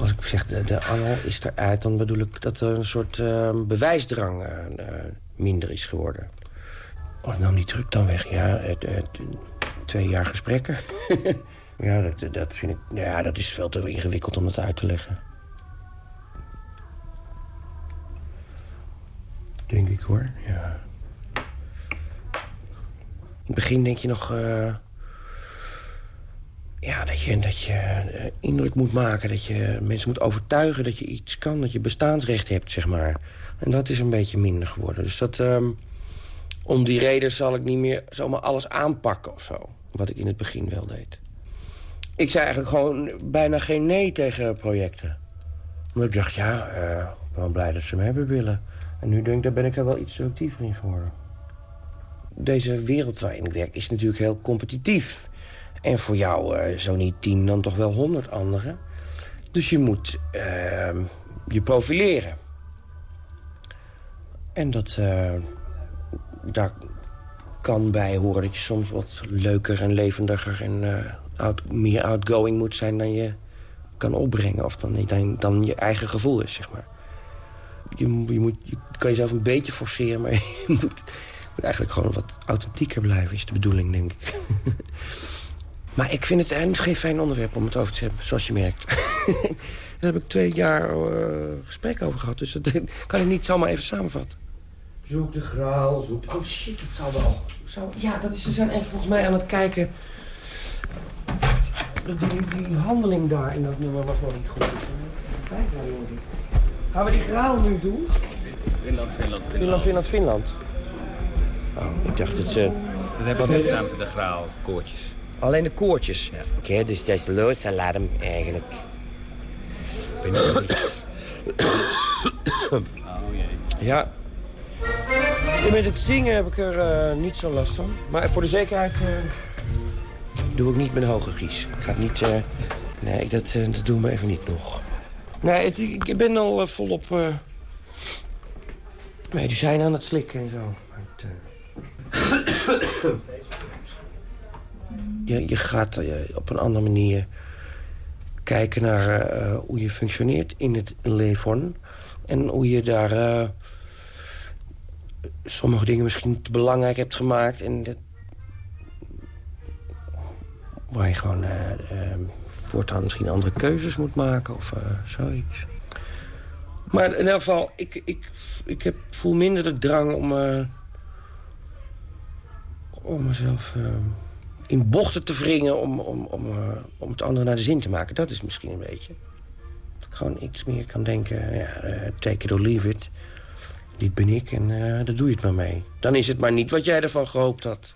Als ik zeg de, de angel is eruit, dan bedoel ik dat er een soort eh, bewijsdrang eh, eh, minder is geworden. Oh, nam die druk dan weg? Ja, twee jaar gesprekken. ja, dat, dat vind ik... Ja, dat is veel te ingewikkeld om dat uit te leggen. Denk ik hoor, ja. In het begin denk je nog... eh, ja, dat je, dat je eh, indruk moet maken. Dat je mensen moet overtuigen dat je iets kan. Dat je bestaansrecht hebt, zeg maar. En dat is een beetje minder geworden. Dus dat... ehm, om die reden zal ik niet meer zomaar alles aanpakken of zo. Wat ik in het begin wel deed. Ik zei eigenlijk gewoon bijna geen nee tegen projecten. Omdat ik dacht, ja, eh, ik ben blij dat ze me hebben willen. En nu denk ik, daar ben ik er wel iets selectiever in geworden. Deze wereld waarin ik werk is natuurlijk heel competitief. En voor jou eh, zo niet tien, dan toch wel honderd anderen. Dus je moet eh, je profileren. En dat, eh, daar kan bij horen dat je soms wat leuker en levendiger... en out- meer outgoing moet zijn dan je kan opbrengen. Of dan, dan, dan je eigen gevoel is, zeg maar. Je, mo- je, moet, je kan jezelf een beetje forceren, maar je moet, eigenlijk gewoon wat authentieker blijven... is de bedoeling, denk ik. maar ik vind het eigenlijk geen fijn onderwerp om het over te hebben, zoals je merkt. Daar heb ik twee jaar eh, gesprek over gehad, dus dat kan ik niet zomaar even samenvatten. Zoek de graal, zoek... Oh shit, het zal wel. Zo, ja, dat is, ze zijn even volgens mij aan het kijken... Die, die handeling daar in dat nummer was nog niet goed. Dus, eh, kijk nou. Gaan we die graal nu doen? Finland, Finland, Finland, Finland, Finland. Oh, ik dacht dat ze... Dat hebben ze net gedaan met de graalkoortjes. Alleen de koortjes. Oké, dus dat is loze alarm eigenlijk. Iets- Oh jee. Ja. Ja, met het zingen heb ik er eh, niet zo last van. Maar voor de zekerheid uh, doe ik niet met een hoge gies. Ik ga het niet... Uh, nee, dat, dat doen we even niet nog. Nee, ik ben al volop medicijnen aan het slikken en zo. Het, je, je gaat op een andere manier kijken naar hoe je functioneert in het leven. En hoe je daar sommige dingen misschien te belangrijk hebt gemaakt. En dat, waar je gewoon voortaan misschien andere keuzes moet maken of uh, zoiets. Maar in elk geval, ik, ik, ik heb, voel minder de drang om, om mezelf in bochten te wringen... om, om, om, om het andere naar de zin te maken. Dat is misschien een beetje. Dat ik gewoon iets meer kan denken, ja, take it or leave it dit ben ik en daar doe je het maar mee. Dan is het maar niet wat jij ervan gehoopt had.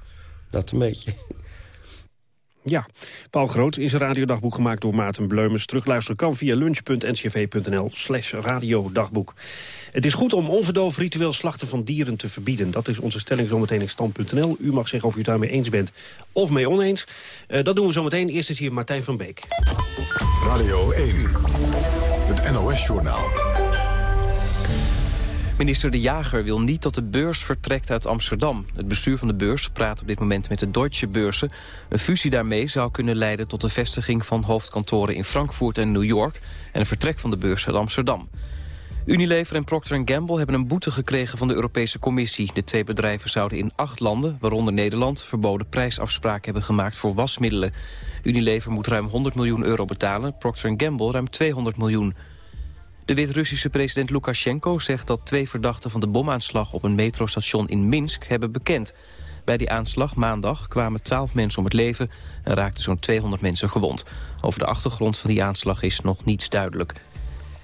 Dat een beetje. Ja, Paul Groot is een radiodagboek gemaakt door Maarten Bleumers. Terugluisteren kan via lunch.ncv.nl slash radiodagboek. Het is goed om onverdoofd ritueel slachten van dieren te verbieden. Dat is onze stelling zometeen in stand.nl. U mag zeggen of u het daarmee eens bent of mee oneens. Uh, dat doen we zometeen. Eerst is hier Martijn van Beek. Radio 1, het NOS-journaal. Minister De Jager wil niet dat de beurs vertrekt uit Amsterdam. Het bestuur van de beurs praat op dit moment met de Deutsche Beurzen. Een fusie daarmee zou kunnen leiden tot de vestiging van hoofdkantoren in Frankfurt en New York... en een vertrek van de beurs uit Amsterdam. Unilever en Procter Gamble hebben een boete gekregen van de Europese Commissie. De twee bedrijven zouden in acht landen, waaronder Nederland... verboden prijsafspraken hebben gemaakt voor wasmiddelen. Unilever moet ruim 100 miljoen euro betalen, Procter Gamble ruim 200 miljoen de Wit-Russische president Lukashenko zegt dat twee verdachten van de bomaanslag op een metrostation in Minsk hebben bekend. Bij die aanslag maandag kwamen twaalf mensen om het leven en raakten zo'n 200 mensen gewond. Over de achtergrond van die aanslag is nog niets duidelijk.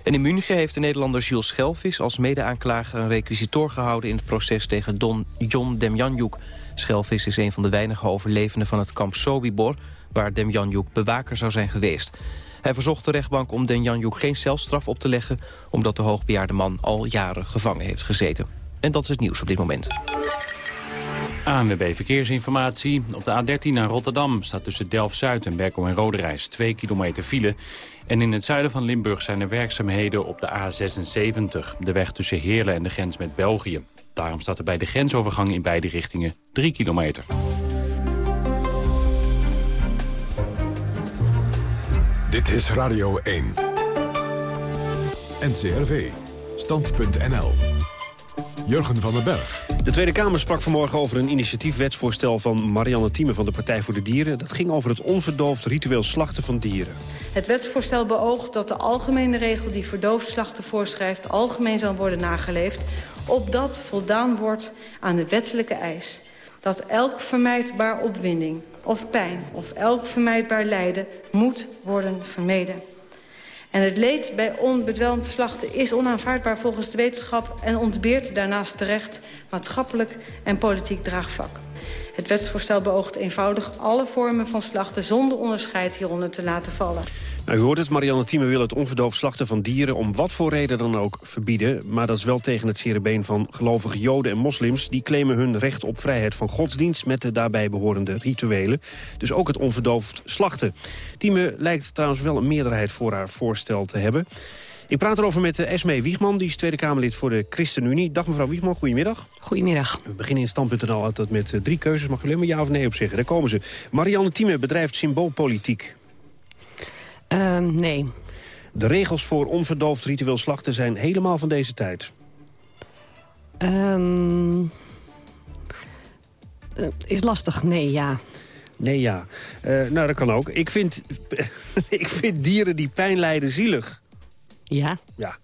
En in München heeft de Nederlander Jules Schelvis als mede-aanklager een requisitor gehouden in het proces tegen Don John Demjanjuk. Schelvis is een van de weinige overlevenden van het kamp Sobibor, waar Demjanjuk bewaker zou zijn geweest. Hij verzocht de rechtbank om Denjanjuk geen celstraf op te leggen... omdat de hoogbejaarde man al jaren gevangen heeft gezeten. En dat is het nieuws op dit moment. ANWB Verkeersinformatie. Op de A13 naar Rotterdam staat tussen Delft-Zuid en Berkel en Roderijs 2 kilometer file. En in het zuiden van Limburg zijn er werkzaamheden op de A76. De weg tussen Heerlen en de grens met België. Daarom staat er bij de grensovergang in beide richtingen 3 kilometer. Dit is Radio 1. NCRV. Stand.nl. Jurgen van den Berg. De Tweede Kamer sprak vanmorgen over een initiatiefwetsvoorstel van Marianne Thieme van de Partij voor de Dieren. Dat ging over het onverdoofd ritueel slachten van dieren. Het wetsvoorstel beoogt dat de algemene regel die verdoofd slachten voorschrijft... algemeen zal worden nageleefd, opdat voldaan wordt aan de wettelijke eis dat elk vermijdbaar opwinding of pijn of elk vermijdbaar lijden moet worden vermeden. En het leed bij onbedwelmd slachten is onaanvaardbaar volgens de wetenschap... en ontbeert daarnaast terecht maatschappelijk en politiek draagvlak. Het wetsvoorstel beoogt eenvoudig alle vormen van slachten... zonder onderscheid hieronder te laten vallen. Nou, u hoort het, Marianne Thieme wil het onverdoofd slachten van dieren... om wat voor reden dan ook verbieden. Maar dat is wel tegen het zere been van gelovige joden en moslims. Die claimen hun recht op vrijheid van godsdienst... met de daarbij behorende rituelen. Dus ook het onverdoofd slachten. Thieme lijkt trouwens wel een meerderheid voor haar voorstel te hebben. Ik praat erover met Esme Wiegman, die is Tweede Kamerlid voor de ChristenUnie. Dag mevrouw Wiegman, goedemiddag. Goedemiddag. We beginnen in stand.nl altijd met drie keuzes. Mag u alleen maar ja of nee op zeggen. Daar komen ze. Marianne Thieme bedrijft symboolpolitiek. Uh, nee. De regels voor onverdoofd ritueel slachten zijn helemaal van deze tijd. Um, is lastig, nee, ja. Nee, ja. Uh, nou, dat kan ook. Ik vind, ik vind dieren die pijn lijden zielig. Ja? Ja.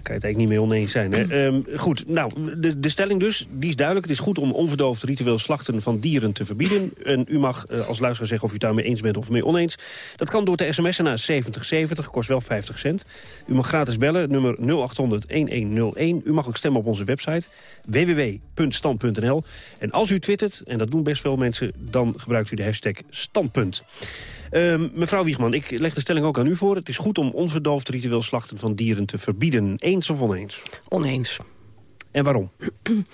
Daar kan je het eigenlijk niet mee oneens zijn. Hè? Um, goed, nou, de, stelling dus, die is duidelijk. Het is goed om onverdoofd ritueel slachten van dieren te verbieden. En u mag uh, als luisteraar zeggen of u het daarmee eens bent of mee oneens. Dat kan door te sms'en naar 7070, kost wel 50 cent. U mag gratis bellen, nummer 0800-1101. U mag ook stemmen op onze website www.stand.nl. En als u twittert, en dat doen best veel mensen... dan gebruikt u de hashtag standpunt. Uh, mevrouw Wiegman, ik leg de stelling ook aan u voor. Het is goed om onverdoofd ritueel slachten van dieren te verbieden. Eens of oneens? Oneens. En waarom?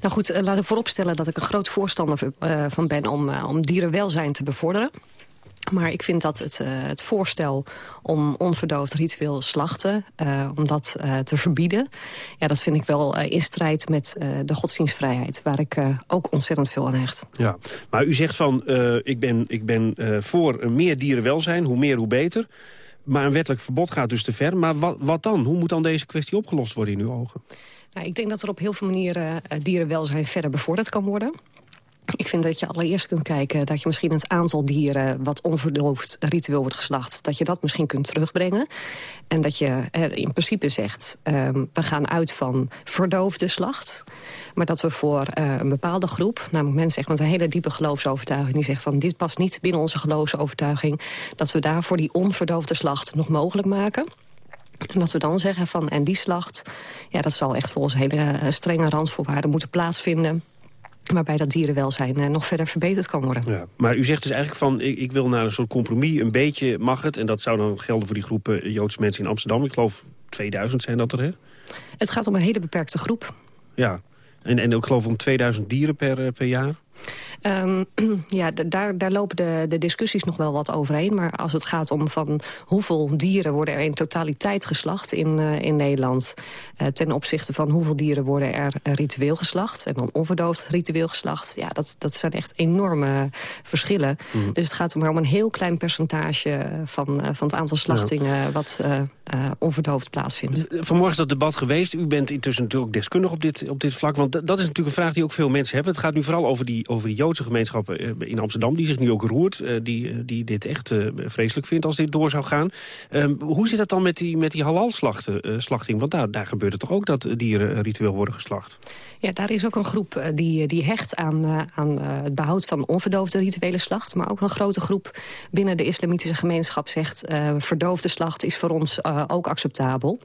Nou goed, uh, laat ik vooropstellen dat ik een groot voorstander uh, van ben om, uh, om dierenwelzijn te bevorderen. Maar ik vind dat het, uh, het voorstel om onverdoofd ritueel slachten... Uh, om dat uh, te verbieden, ja, dat vind ik wel in strijd met de godsdienstvrijheid... waar ik ook ontzettend veel aan hecht. Ja, maar u zegt van, ik ben, ik ben voor meer dierenwelzijn, hoe meer hoe beter... Maar een wettelijk verbod gaat dus te ver. Maar wat, wat dan? Hoe moet dan deze kwestie opgelost worden in uw ogen? Nou, ik denk dat er op heel veel manieren dierenwelzijn verder bevorderd kan worden. Ik vind dat je allereerst kunt kijken dat je misschien het aantal dieren... wat onverdoofd ritueel wordt geslacht, dat je dat misschien kunt terugbrengen. En dat je in principe zegt, um, we gaan uit van verdoofde slacht. Maar dat we voor uh, een bepaalde groep, namelijk mensen echt met een hele diepe geloofsovertuiging... die zeggen van dit past niet binnen onze geloofsovertuiging... dat we daarvoor die onverdoofde slacht nog mogelijk maken... En dat we dan zeggen van, en die slacht, ja, dat zal echt volgens hele strenge randvoorwaarden moeten plaatsvinden waarbij dat dierenwelzijn uh, nog verder verbeterd kan worden. Ja, maar u zegt dus eigenlijk van, ik, ik, wil naar een soort compromis, een beetje mag het... en dat zou dan gelden voor die groepen Joodse mensen in Amsterdam. Ik geloof 2000 zijn dat er, hè? Het gaat om een hele beperkte groep. Ja, en, en ik geloof om 2000 dieren per, per jaar? Um, ja, daar, daar lopen de, de discussies nog wel wat overheen. Maar als het gaat om van hoeveel dieren worden er in totaliteit geslacht in, uh, in Nederland... Uh, ten opzichte van hoeveel dieren worden er ritueel geslacht... en dan onverdoofd ritueel geslacht... ja, dat, dat zijn echt enorme verschillen. Mm. Dus het gaat maar om een heel klein percentage van, van het aantal slachtingen... Wat onverdoofd plaatsvindt. Vanmorgen is dat debat geweest. U bent intussen natuurlijk ook deskundig op dit, op dit vlak. Want dat is natuurlijk een vraag die ook veel mensen hebben. Het gaat nu vooral over die, over die Joodse gemeenschap in Amsterdam... die zich nu ook roert, die, die dit echt vreselijk vindt als dit door zou gaan. Um, hoe zit dat dan met die, met die halal-slachting? Want daar, daar gebeurt het toch ook dat dieren ritueel worden geslacht? Ja, daar is ook een groep die, die hecht aan, aan het behoud van onverdoofde rituele slacht. Maar ook een grote groep binnen de islamitische gemeenschap zegt... Uh, verdoofde slacht is voor ons uh, ook acceptabel.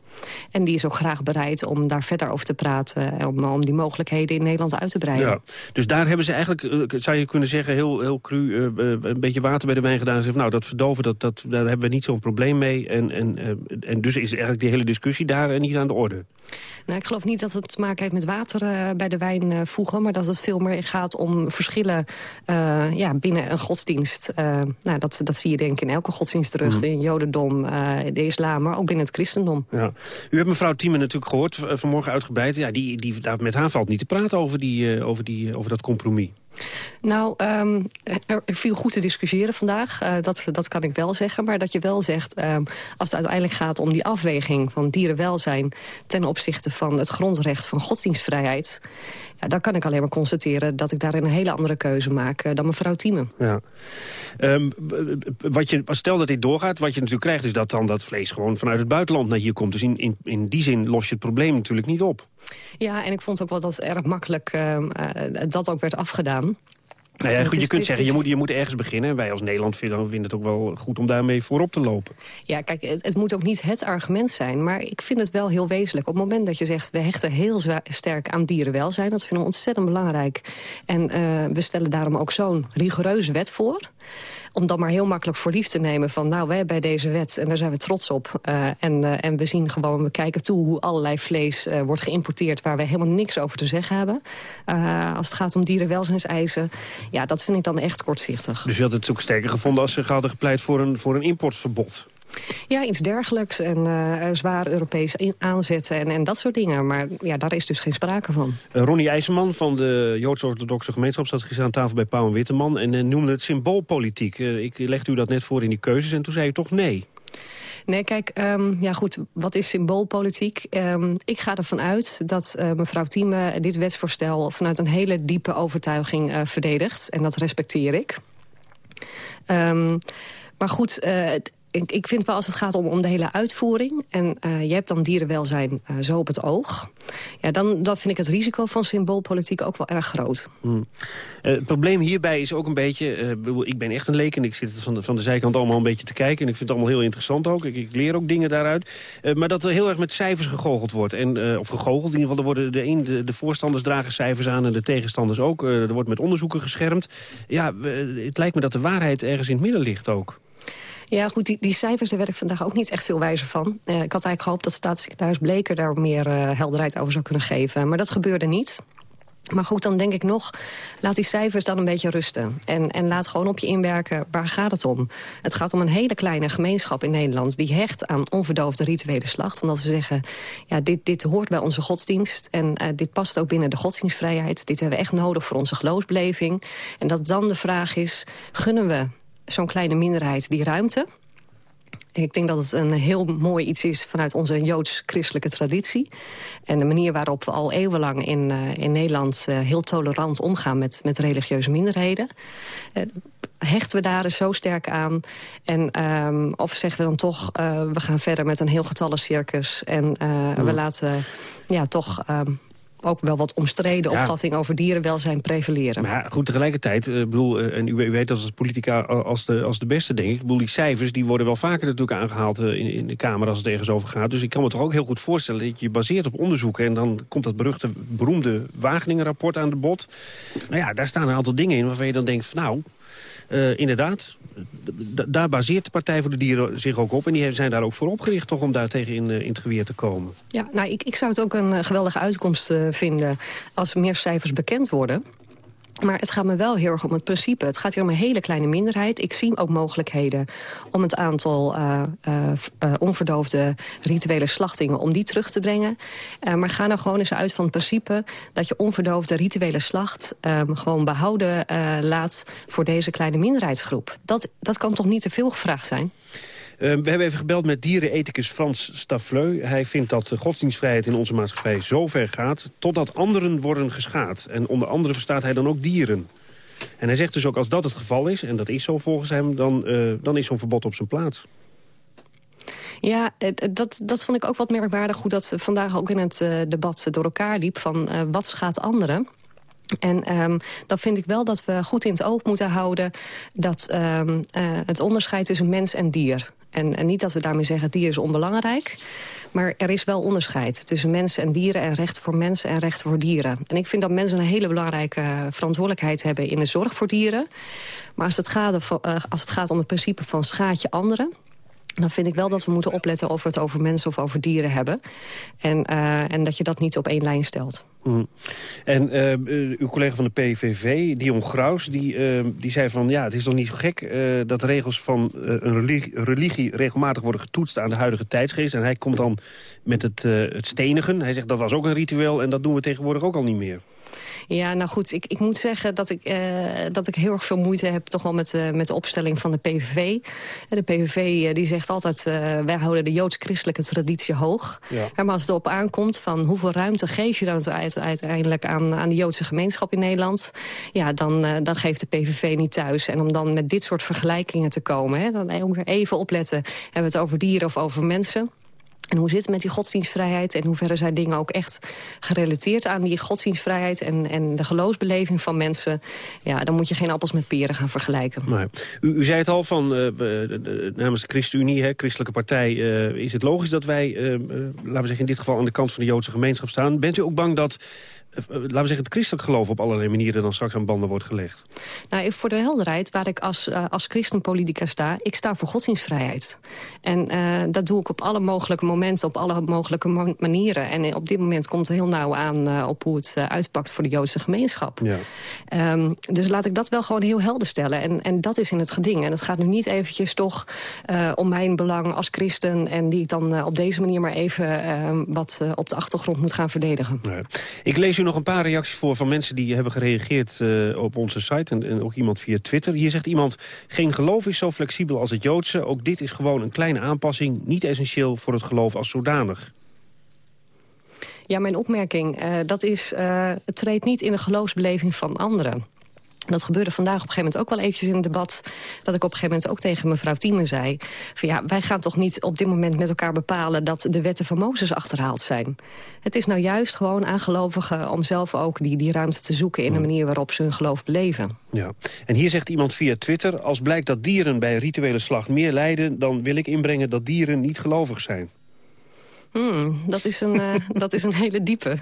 En die is ook graag bereid om daar verder over te praten... om, om die mogelijkheden in Nederland uit te breiden. Ja, dus daar hebben ze eigenlijk, zou je kunnen zeggen, heel, heel cru... Uh, een beetje water bij de wijn gedaan en nou, dat verdoven, dat, dat, daar hebben we niet zo'n probleem mee. En, en, en dus is eigenlijk die hele discussie daar niet aan de orde. Nou, ik geloof niet dat het te maken heeft met water uh, bij de wijn uh, voegen... maar dat het veel meer gaat om verschillen uh, ja, binnen een godsdienst. nou, dat, dat zie je denk ik in elke godsdienst terug. Mm. In jodendom, de islam, maar ook binnen het christendom. Ja. U hebt mevrouw Thieme natuurlijk gehoord vanmorgen uitgebreid. Ja, die, die, daar met haar valt niet te praten over, die, over, die, over dat compromis. Nou, um, er viel goed te discussiëren vandaag. Uh, dat, dat kan ik wel zeggen. Maar dat je wel zegt, um, als het uiteindelijk gaat om die afweging van dierenwelzijn... ten opzichte van het grondrecht van godsdienstvrijheid... Ja, dan kan ik alleen maar constateren dat ik daarin een hele andere keuze maak uh, dan mevrouw Thieme. Ja. Um, wat je, stel dat dit doorgaat, wat je natuurlijk krijgt is dat dan dat vlees gewoon vanuit het buitenland naar hier komt. Dus in, in, in die zin los je het probleem natuurlijk niet op. Ja, en ik vond ook wel dat erg makkelijk uh, dat ook werd afgedaan. Nou ja, goed, je kunt zeggen, je moet, je moet ergens beginnen. Wij als Nederland vinden, vinden het ook wel goed om daarmee voorop te lopen. Ja, kijk, het, het, moet ook niet het argument zijn. Maar ik vind het wel heel wezenlijk. Op het moment dat je zegt, we hechten heel sterk aan dierenwelzijn. Dat vinden we ontzettend belangrijk. En uh, we stellen daarom ook zo'n rigoureuze wet voor om dan maar heel makkelijk voor lief te nemen van... nou, wij hebben deze wet en daar zijn we trots op. Uh, en, uh, en we zien gewoon, we kijken toe hoe allerlei vlees uh, wordt geïmporteerd... waar we helemaal niks over te zeggen hebben. als het gaat om dierenwelzijnseisen, ja, dat vind ik dan echt kortzichtig. Dus je had het ook sterker gevonden als ze hadden gepleit voor een, voor een importverbod? Ja, iets dergelijks. En uh, zwaar Europees aanzetten en, en dat soort dingen. Maar ja, daar is dus geen sprake van. Uh, Ronnie IJzerman van de Joods-Orthodoxe Gemeenschap... zat gisteren aan tafel bij Pauw en Witteman... en uh, noemde het symboolpolitiek. ik legde u dat net voor in die keuzes en toen zei u toch nee. Nee, kijk, um, ja goed, wat is symboolpolitiek? Um, ik ga ervan uit dat uh, mevrouw Thieme dit wetsvoorstel... vanuit een hele diepe overtuiging uh, verdedigt. En dat respecteer ik. Um, maar goed, uh, ik, vind wel als het gaat om, de hele uitvoering... en uh, je hebt dan dierenwelzijn uh, zo op het oog... Ja, dan, dan vind ik het risico van symboolpolitiek ook wel erg groot. Hmm. Uh, het probleem hierbij is ook een beetje... ik ben echt een leek en ik zit van de, van de zijkant allemaal een beetje te kijken... en ik vind het allemaal heel interessant ook. Ik, ik leer ook dingen daaruit. maar dat er heel erg met cijfers gegoocheld wordt. En, of gegoocheld, in ieder geval. Er worden de, een, de, de voorstanders dragen cijfers aan en de tegenstanders ook. er wordt met onderzoeken geschermd. Ja, het lijkt me dat de waarheid ergens in het midden ligt ook. Ja, goed, die, die cijfers, daar werd ik vandaag ook niet echt veel wijzer van. ik had eigenlijk gehoopt dat staatssecretaris Bleker daar meer helderheid over zou kunnen geven. Maar dat gebeurde niet. Maar goed, dan denk ik nog, laat die cijfers dan een beetje rusten. En, en laat gewoon op je inwerken, waar gaat het om? Het gaat om een hele kleine gemeenschap in Nederland... die hecht aan onverdoofde rituele slacht. Omdat ze zeggen, ja, dit, dit hoort bij onze godsdienst... en uh, dit past ook binnen de godsdienstvrijheid. Dit hebben we echt nodig voor onze geloofsbeleving. En dat dan de vraag is, gunnen we zo'n kleine minderheid die ruimte... Ik denk dat het een heel mooi iets is vanuit onze joods-christelijke traditie. En de manier waarop we al eeuwenlang in, uh, in Nederland uh, heel tolerant omgaan met, met religieuze minderheden. Uh, hechten we daar zo sterk aan? En, um, of zeggen we dan toch, we gaan verder met een heel getallencircus... en we laten ja, toch um, ook wel wat omstreden ja. opvatting over dierenwelzijn prevaleren. Maar goed, tegelijkertijd, uh, bedoel, uh, en u, u, weet dat als politica als de, als de beste, denk ik. ik bedoel, die cijfers die worden wel vaker natuurlijk aangehaald uh, in, in, de Kamer als het ergens over gaat. Dus ik kan me toch ook heel goed voorstellen dat je baseert op onderzoeken. En dan komt dat beruchte, beroemde Wageningen-rapport aan de bod. Nou ja, daar staan een aantal dingen in waarvan je dan denkt van nou... Uh, inderdaad, daar baseert de Partij voor de Dieren zich ook op. En die zijn daar ook voor opgericht toch om daar tegen in, uh, in het geweer te komen. Ja, nou, ik, ik zou het ook een uh, geweldige uitkomst vinden als meer cijfers bekend worden. Maar het gaat me wel heel erg om het principe. Het gaat hier om een hele kleine minderheid. Ik zie ook mogelijkheden om het aantal uh, onverdoofde rituele slachtingen... om die terug te brengen. maar ga nou gewoon eens uit van het principe... dat je onverdoofde rituele slacht um, gewoon behouden laat... voor deze kleine minderheidsgroep. Dat, dat kan toch niet te veel gevraagd zijn? Uh, we hebben even gebeld met dierenethicus Frans Staffleu. Hij vindt dat de godsdienstvrijheid in onze maatschappij zo ver gaat... totdat anderen worden geschaad. En onder andere verstaat hij dan ook dieren. En hij zegt dus ook als dat het geval is, en dat is zo volgens hem... dan, uh, dan is zo'n verbod op zijn plaats. Ja, dat, dat vond ik ook wat merkwaardig... hoe dat vandaag ook in het uh, debat door elkaar liep... van wat schaadt anderen... En um, dan vind ik wel dat we goed in het oog moeten houden... dat uh, het onderscheid tussen mens en dier. En, en niet dat we daarmee zeggen, dier is onbelangrijk. Maar er is wel onderscheid tussen mensen en dieren... en recht voor mensen en recht voor dieren. En ik vind dat mensen een hele belangrijke verantwoordelijkheid hebben... in de zorg voor dieren. Maar als het gaat, uh, als het gaat om het principe van schaad je anderen dan vind ik wel dat we moeten opletten of we het over mensen of over dieren hebben. En, uh, en dat je dat niet op één lijn stelt. Mm. En uh, uw collega van de PVV, Dion Graus, die, uh, die zei van... ja, het is toch niet zo gek dat regels van een religie, religie, regelmatig worden getoetst aan de huidige tijdsgeest. En hij komt dan met het, het stenigen. Hij zegt dat was ook een ritueel en dat doen we tegenwoordig ook al niet meer. Ja, nou goed, ik, ik moet zeggen dat ik, uh, dat ik heel erg veel moeite heb... toch wel met, uh, met de opstelling van de PVV. De PVV die zegt altijd, wij houden de joods-christelijke traditie hoog. Ja. Maar als het erop aankomt van hoeveel ruimte geef je dan uiteindelijk... aan, aan de Joodse gemeenschap in Nederland... ja, dan, dan geeft de PVV niet thuis. En om dan met dit soort vergelijkingen te komen... Hè, dan even opletten, hebben we het over dieren of over mensen... En hoe zit het met die godsdienstvrijheid? En hoe hoeverre zijn dingen ook echt gerelateerd aan die godsdienstvrijheid... en, en de geloofsbeleving van mensen? Ja, dan moet je geen appels met peren gaan vergelijken. U, u zei het al, van, uh, namens de ChristenUnie, hè, Christelijke Partij... Uh, is het logisch dat wij, laten we zeggen in dit geval... aan de kant van de Joodse gemeenschap staan. Bent u ook bang dat eh, laten we zeggen, het christelijk geloof op allerlei manieren dan straks aan banden wordt gelegd? Nou, voor de helderheid, waar ik als, uh, als christenpolitica sta, ik sta voor godsdienstvrijheid. En uh, dat doe ik op alle mogelijke momenten, op alle mogelijke manieren. En op dit moment komt het heel nauw aan uh, op hoe het uitpakt voor de Joodse gemeenschap. Ja. Um, dus laat ik dat wel gewoon heel helder stellen. En, en dat is in het geding. En het gaat nu niet eventjes toch om mijn belang als christen... en die ik dan op deze manier maar even ehm, wat op de achtergrond moet gaan verdedigen. Ja. Ik lees u nog een paar reacties voor van mensen die hebben gereageerd uh, op onze site. En, ook iemand via Twitter. Hier zegt iemand, geen geloof is zo flexibel als het Joodse. Ook dit is gewoon een kleine aanpassing. Niet essentieel voor het geloof als zodanig. Ja, mijn opmerking, uh, dat is, uh, het treedt niet in de geloofsbeleving van anderen. Dat gebeurde vandaag op een gegeven moment ook wel eventjes in het debat... dat ik op een gegeven moment ook tegen mevrouw Thieme zei... van ja, wij gaan toch niet op dit moment met elkaar bepalen... dat de wetten van Mozes achterhaald zijn. Het is nou juist gewoon aan gelovigen om zelf ook die, die ruimte te zoeken... in de manier waarop ze hun geloof beleven. Ja. En hier zegt iemand via Twitter... als blijkt dat dieren bij rituele slag meer lijden... dan wil ik inbrengen dat dieren niet gelovig zijn. Hmm, dat, is een, uh, dat is een hele diepe.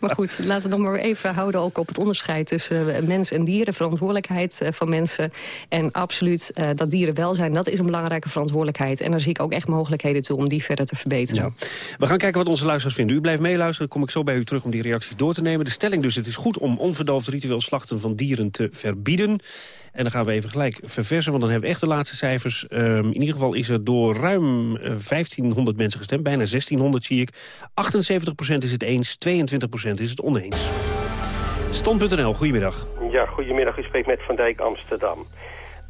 Maar goed, laten we nog maar even houden ook op het onderscheid... tussen uh, mens en dieren, verantwoordelijkheid uh, van mensen. En absoluut, dat dierenwelzijn, dat is een belangrijke verantwoordelijkheid. En daar zie ik ook echt mogelijkheden toe om die verder te verbeteren. Ja. We gaan kijken wat onze luisteraars vinden. U blijft meeluisteren, dan kom ik zo bij u terug om die reacties door te nemen. De stelling dus, het is goed om onverdoofd ritueel slachten van dieren te verbieden. En dan gaan we even gelijk verversen, want dan hebben we echt de laatste cijfers. Um, in ieder geval is er door ruim 1500 mensen gestemd, bijna 1600 zie ik. 78% is het eens, 22% is het oneens. Stand.nl, goedemiddag. Ja, goedemiddag. U spreekt met Van Dijk Amsterdam.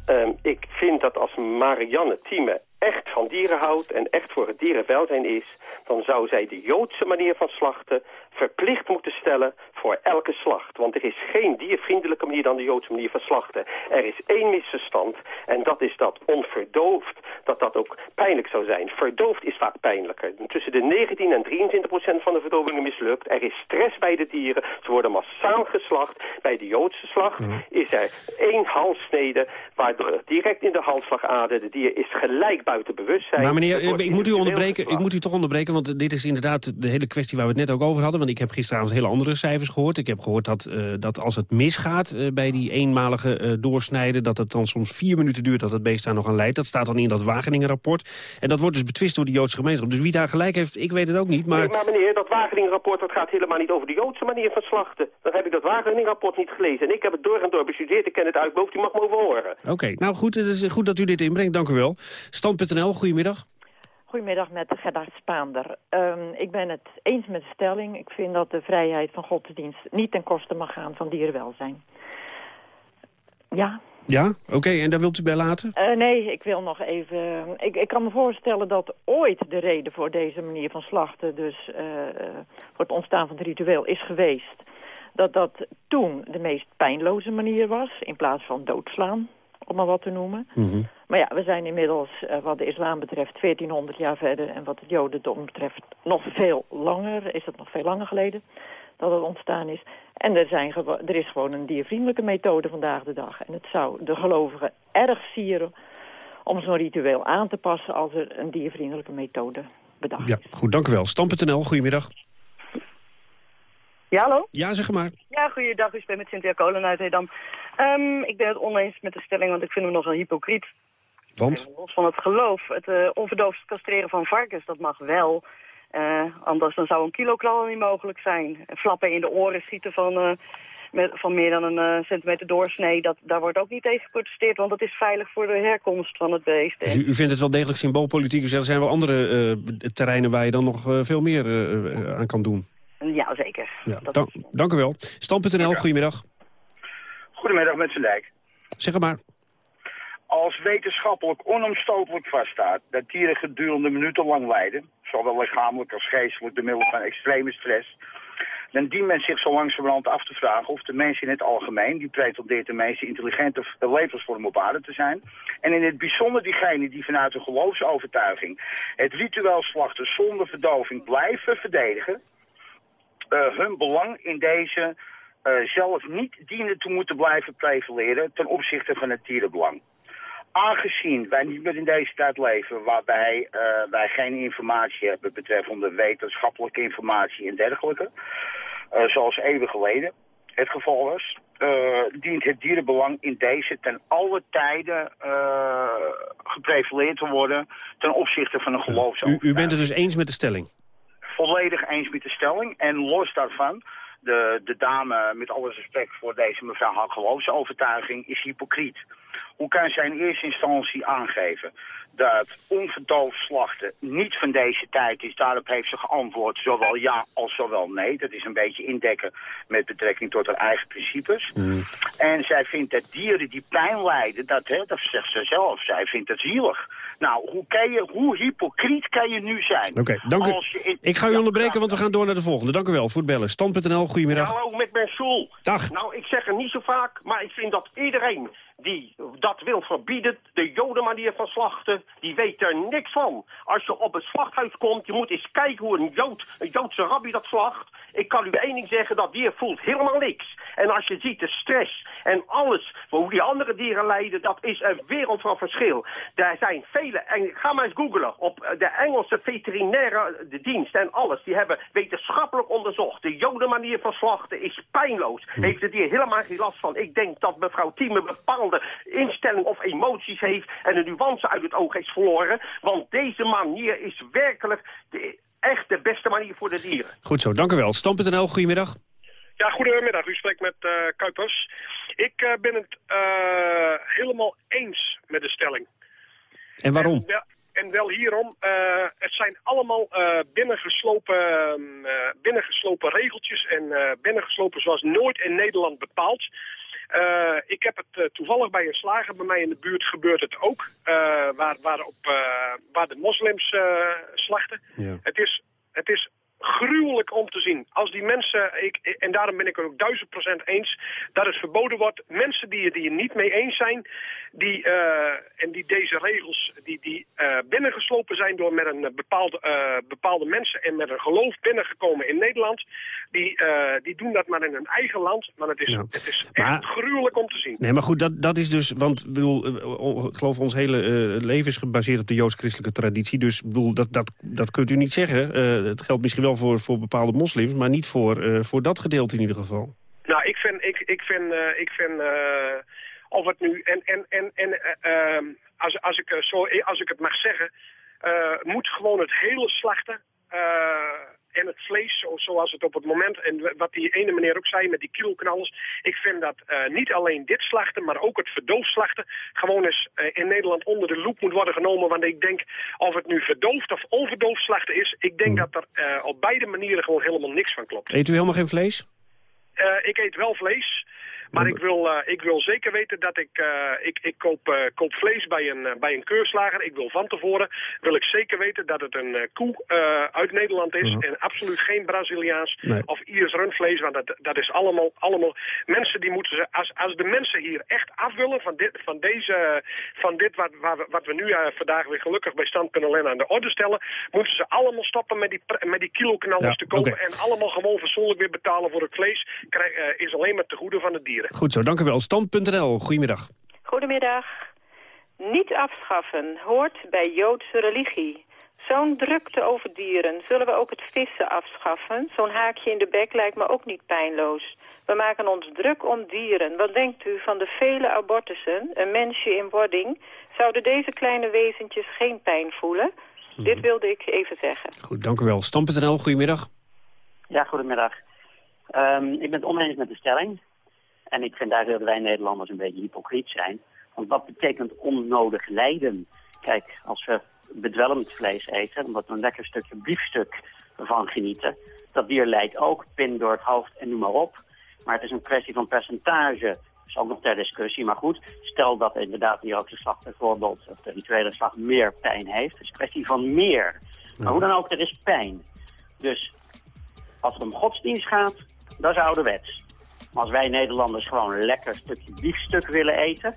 Um, ik vind dat als Marianne Thieme echt van dieren houdt en echt voor het dierenwelzijn is... dan zou zij de Joodse manier van slachten verplicht moeten stellen voor elke slacht. Want er is geen diervriendelijke manier dan de Joodse manier van slachten. Er is één misverstand en dat is dat onverdoofd, dat dat ook pijnlijk zou zijn. Verdoofd is vaak pijnlijker. Tussen de 19 en 23 procent van de verdovingen mislukt. Er is stress bij de dieren. Ze worden massaal geslacht. Bij de Joodse slacht is er één halssnede, waardoor direct in de halsslagader de dier is gelijk buiten bewustzijn. Maar meneer, ik moet u onderbreken, ik moet u toch onderbreken, want dit is inderdaad de hele kwestie waar we het net ook over hadden. Want ik heb gisteravond hele andere cijfers gehoord. Ik heb gehoord dat, uh, dat als het misgaat uh, bij die eenmalige uh, doorsnijden... dat het dan soms vier minuten duurt dat het beest daar nog aan leidt. Dat staat dan in dat Wageningen-rapport. En dat wordt dus betwist door de Joodse gemeenschap. Dus wie daar gelijk heeft, ik weet het ook niet. Maar, nee, maar meneer, dat Wageningen-rapport dat gaat helemaal niet over de Joodse manier van slachten. Dan heb ik dat Wageningen-rapport niet gelezen. En ik heb het door en door bestudeerd. Ik ken het uit boven. U mag me over horen. Oké, okay, nou goed, het is goed dat u dit inbrengt. Dank u wel. Stand.nl, goedemiddag. Goedemiddag met Gerda Spaander. Um, ik ben het eens met de stelling. Ik vind dat de vrijheid van godsdienst niet ten koste mag gaan van dierenwelzijn. Ja. Ja, oké. Okay, en daar wilt u bij laten? Uh, nee, ik wil nog even... Ik, ik kan me voorstellen dat ooit de reden voor deze manier van slachten... dus uh, voor het ontstaan van het ritueel is geweest... dat dat toen de meest pijnloze manier was... in plaats van doodslaan, om maar wat te noemen... Mm -hmm. Maar ja, we zijn inmiddels uh, wat de islam betreft 1400 jaar verder... en wat het jodendom betreft nog veel langer, is het nog veel langer geleden dat het ontstaan is. En er, zijn er is gewoon een diervriendelijke methode vandaag de dag. En het zou de gelovigen erg sieren om zo'n ritueel aan te passen... als er een diervriendelijke methode bedacht ja, is. Goed, dank u wel. Stam.nl, goedemiddag. Ja, hallo? Ja, zeg maar. Ja, goeiedag. U spreekt met Cynthia Kolen uit Edam. Um, ik ben het oneens met de stelling, want ik vind hem nogal hypocriet. Want? Los van het geloof. Het uh, onverdoofd castreren van varkens, dat mag wel. Uh, anders dan zou een kiloknal niet mogelijk zijn. Flappen in de oren schieten van, uh, met, van meer dan een uh, centimeter doorsnee... Dat, daar wordt ook niet tegen geprotesteerd, want dat is veilig voor de herkomst van het beest. Dus u, u vindt het wel degelijk symboolpolitiek, dus er zijn wel andere terreinen... waar je dan nog veel meer aan kan doen? Ja, zeker. Ja, dank, is... dank u wel. Stam.nl, goedemiddag. Goedemiddag, met Van Dijk. Zeg maar als wetenschappelijk onomstotelijk vaststaat dat dieren gedurende minutenlang lijden, zowel lichamelijk als geestelijk door middel van extreme stress, dan dient men zich zo langzamerhand af te vragen of de mensen in het algemeen, die pretendeert de meest intelligente levensvorm op aarde te zijn, en in het bijzonder diegenen die vanuit een geloofsovertuiging het ritueel slachten zonder verdoving blijven verdedigen, uh, hun belang in deze uh, zelf niet dienen te moeten blijven prevaleren ten opzichte van het dierenbelang aangezien wij niet meer in deze tijd leven waarbij uh, wij geen informatie hebben betreffende wetenschappelijke informatie en dergelijke, uh, zoals eeuwen geleden het geval was, dient het dierenbelang in deze ten alle tijden geprevaleerd te worden ten opzichte van een geloofsovertuiging. U, u bent het dus eens met de stelling? Volledig eens met de stelling en los daarvan de, de dame, met alle respect voor deze mevrouw haar geloofsovertuiging, is hypocriet. Hoe kan zij in eerste instantie aangeven dat onverdoofd slachten niet van deze tijd is? Daarop heeft ze geantwoord zowel ja als zowel nee. Dat is een beetje indekken met betrekking tot haar eigen principes. Mm. En zij vindt dat dieren die pijn lijden, dat, hè, dat zegt ze zelf, zij vindt het zielig. Nou, hoe, kan je, hoe hypocriet kan je nu zijn? Oké, okay, dank u. In... Ik ga u onderbreken, want we gaan door naar de volgende. Dank u wel, voetbellen. Stand.nl, goedemiddag. Hallo, met Ben Soel. Dag. Nou, ik zeg het niet zo vaak, maar ik vind dat iedereen die dat wil verbieden, de jodenmanier van slachten, die weet er niks van. Als je op het slachthuis komt, je moet eens kijken hoe een, Jood, een Joodse rabbi dat slacht. ik kan u één ding zeggen, dat dier voelt helemaal niks. En als je ziet de stress en alles, hoe die andere dieren lijden, dat is een wereld van verschil. Er zijn vele, en ga maar eens googlen, op de Engelse veterinaire de dienst en alles, die hebben wetenschappelijk onderzocht. De jodenmanier van slachten is pijnloos. Heeft het dier helemaal geen last van. Ik denk dat mevrouw Thieme bepaalde instelling of emoties heeft en de nuance uit het oog heeft verloren. Want deze manier is werkelijk de, echt de beste manier voor de dieren. Goed zo, dank u wel. Stam.nl, goedemiddag. Ja, goedemiddag. U spreekt met uh, Kuipers. Ik uh, ben het uh, helemaal eens met de stelling. En waarom? En wel, en wel hierom. het zijn allemaal binnengeslopen, binnengeslopen regeltjes en binnengeslopen zoals nooit in Nederland bepaald. Uh, ik heb het uh, toevallig bij een slager bij mij in de buurt gebeurt het ook. Uh, waar, waar, op, waar de moslims slachten. Ja. Het, is, het is gruwelijk om te zien. Als die mensen, ik, en daarom ben ik er ook duizend procent eens, dat het verboden wordt. Mensen die het hier niet mee eens zijn, die, uh, en die deze regels, die, die uh, binnengeslopen zijn door met een bepaalde, uh, bepaalde mensen en met een geloof binnengekomen in Nederland, die, die doen dat maar in hun eigen land. Maar het is, het is echt maar, gruwelijk om te zien. Nee, maar goed, dat, dat is dus, want bedoel, ik geloof ons hele leven is gebaseerd op de joods-christelijke traditie. Dus bedoel, dat, dat, dat kunt u niet zeggen. het geldt misschien wel voor, voor bepaalde moslims, maar niet voor, uh, voor dat gedeelte in ieder geval. Nou, ik vind, ik, ik vind, uh, ik vind uh, of het nu, en, en, en, en als, als, ik, zo, als ik het mag zeggen, moet gewoon het hele slachten en het vlees, zoals het op het moment, en wat die ene meneer ook zei met die kiloknallers. Ik vind dat uh, niet alleen dit slachten, maar ook het verdoofslachten gewoon eens uh, in Nederland onder de loep moet worden genomen. Want ik denk, of het nu verdoofd of onverdoofd slachten is, ik denk dat er uh, op beide manieren gewoon helemaal niks van klopt. Eet u helemaal geen vlees? ik eet wel vlees. Maar ik wil, uh, ik wil zeker weten dat ik, uh, ik, ik koop, uh, koop vlees bij een, bij een keurslager. Ik wil van tevoren, wil ik zeker weten dat het een koe uit Nederland is. En absoluut geen Braziliaans nee. of Iers rundvlees. Want dat, dat is allemaal, allemaal mensen die moeten ze, als, als de mensen hier echt af willen van dit, van deze, van dit wat, wat, we, wat we nu vandaag weer gelukkig bij stand.nl aan de orde stellen. Moeten ze allemaal stoppen met die, met die kiloknallers ja, te kopen. Okay. En allemaal gewoon fatsoenlijk weer betalen voor het vlees. Krijg, is alleen maar te goede van het dier. Goed zo, dank u wel. Stand.nl, goedemiddag. Goedemiddag. Niet afschaffen hoort bij Joodse religie. Zo'n drukte over dieren. Zullen we ook het vissen afschaffen? Zo'n haakje in de bek lijkt me ook niet pijnloos. We maken ons druk om dieren. Wat denkt u van de vele abortussen? Een mensje in wording. Zouden deze kleine wezentjes geen pijn voelen? Hmm. Dit wilde ik even zeggen. Goed, dank u wel. Stam.nl, goedemiddag. Ja, goedemiddag. Um, ik ben het oneens met de stelling. En ik vind daar willen wij Nederlanders een beetje hypocriet zijn. Want wat betekent onnodig lijden? Kijk, als we bedwelmd vlees eten, omdat we een lekker stukje biefstuk van genieten, dat dier lijdt ook, pin door het hoofd en noem maar op. Maar het is een kwestie van percentage. Dat is ook nog ter discussie. Maar goed, stel dat inderdaad die slag bijvoorbeeld, of de rituele slag, meer pijn heeft. Het is een kwestie van meer. Maar hoe dan ook, er is pijn. Dus als het om godsdienst gaat, dat is ouderwets. Maar als wij Nederlanders gewoon een lekker stukje biefstuk willen eten...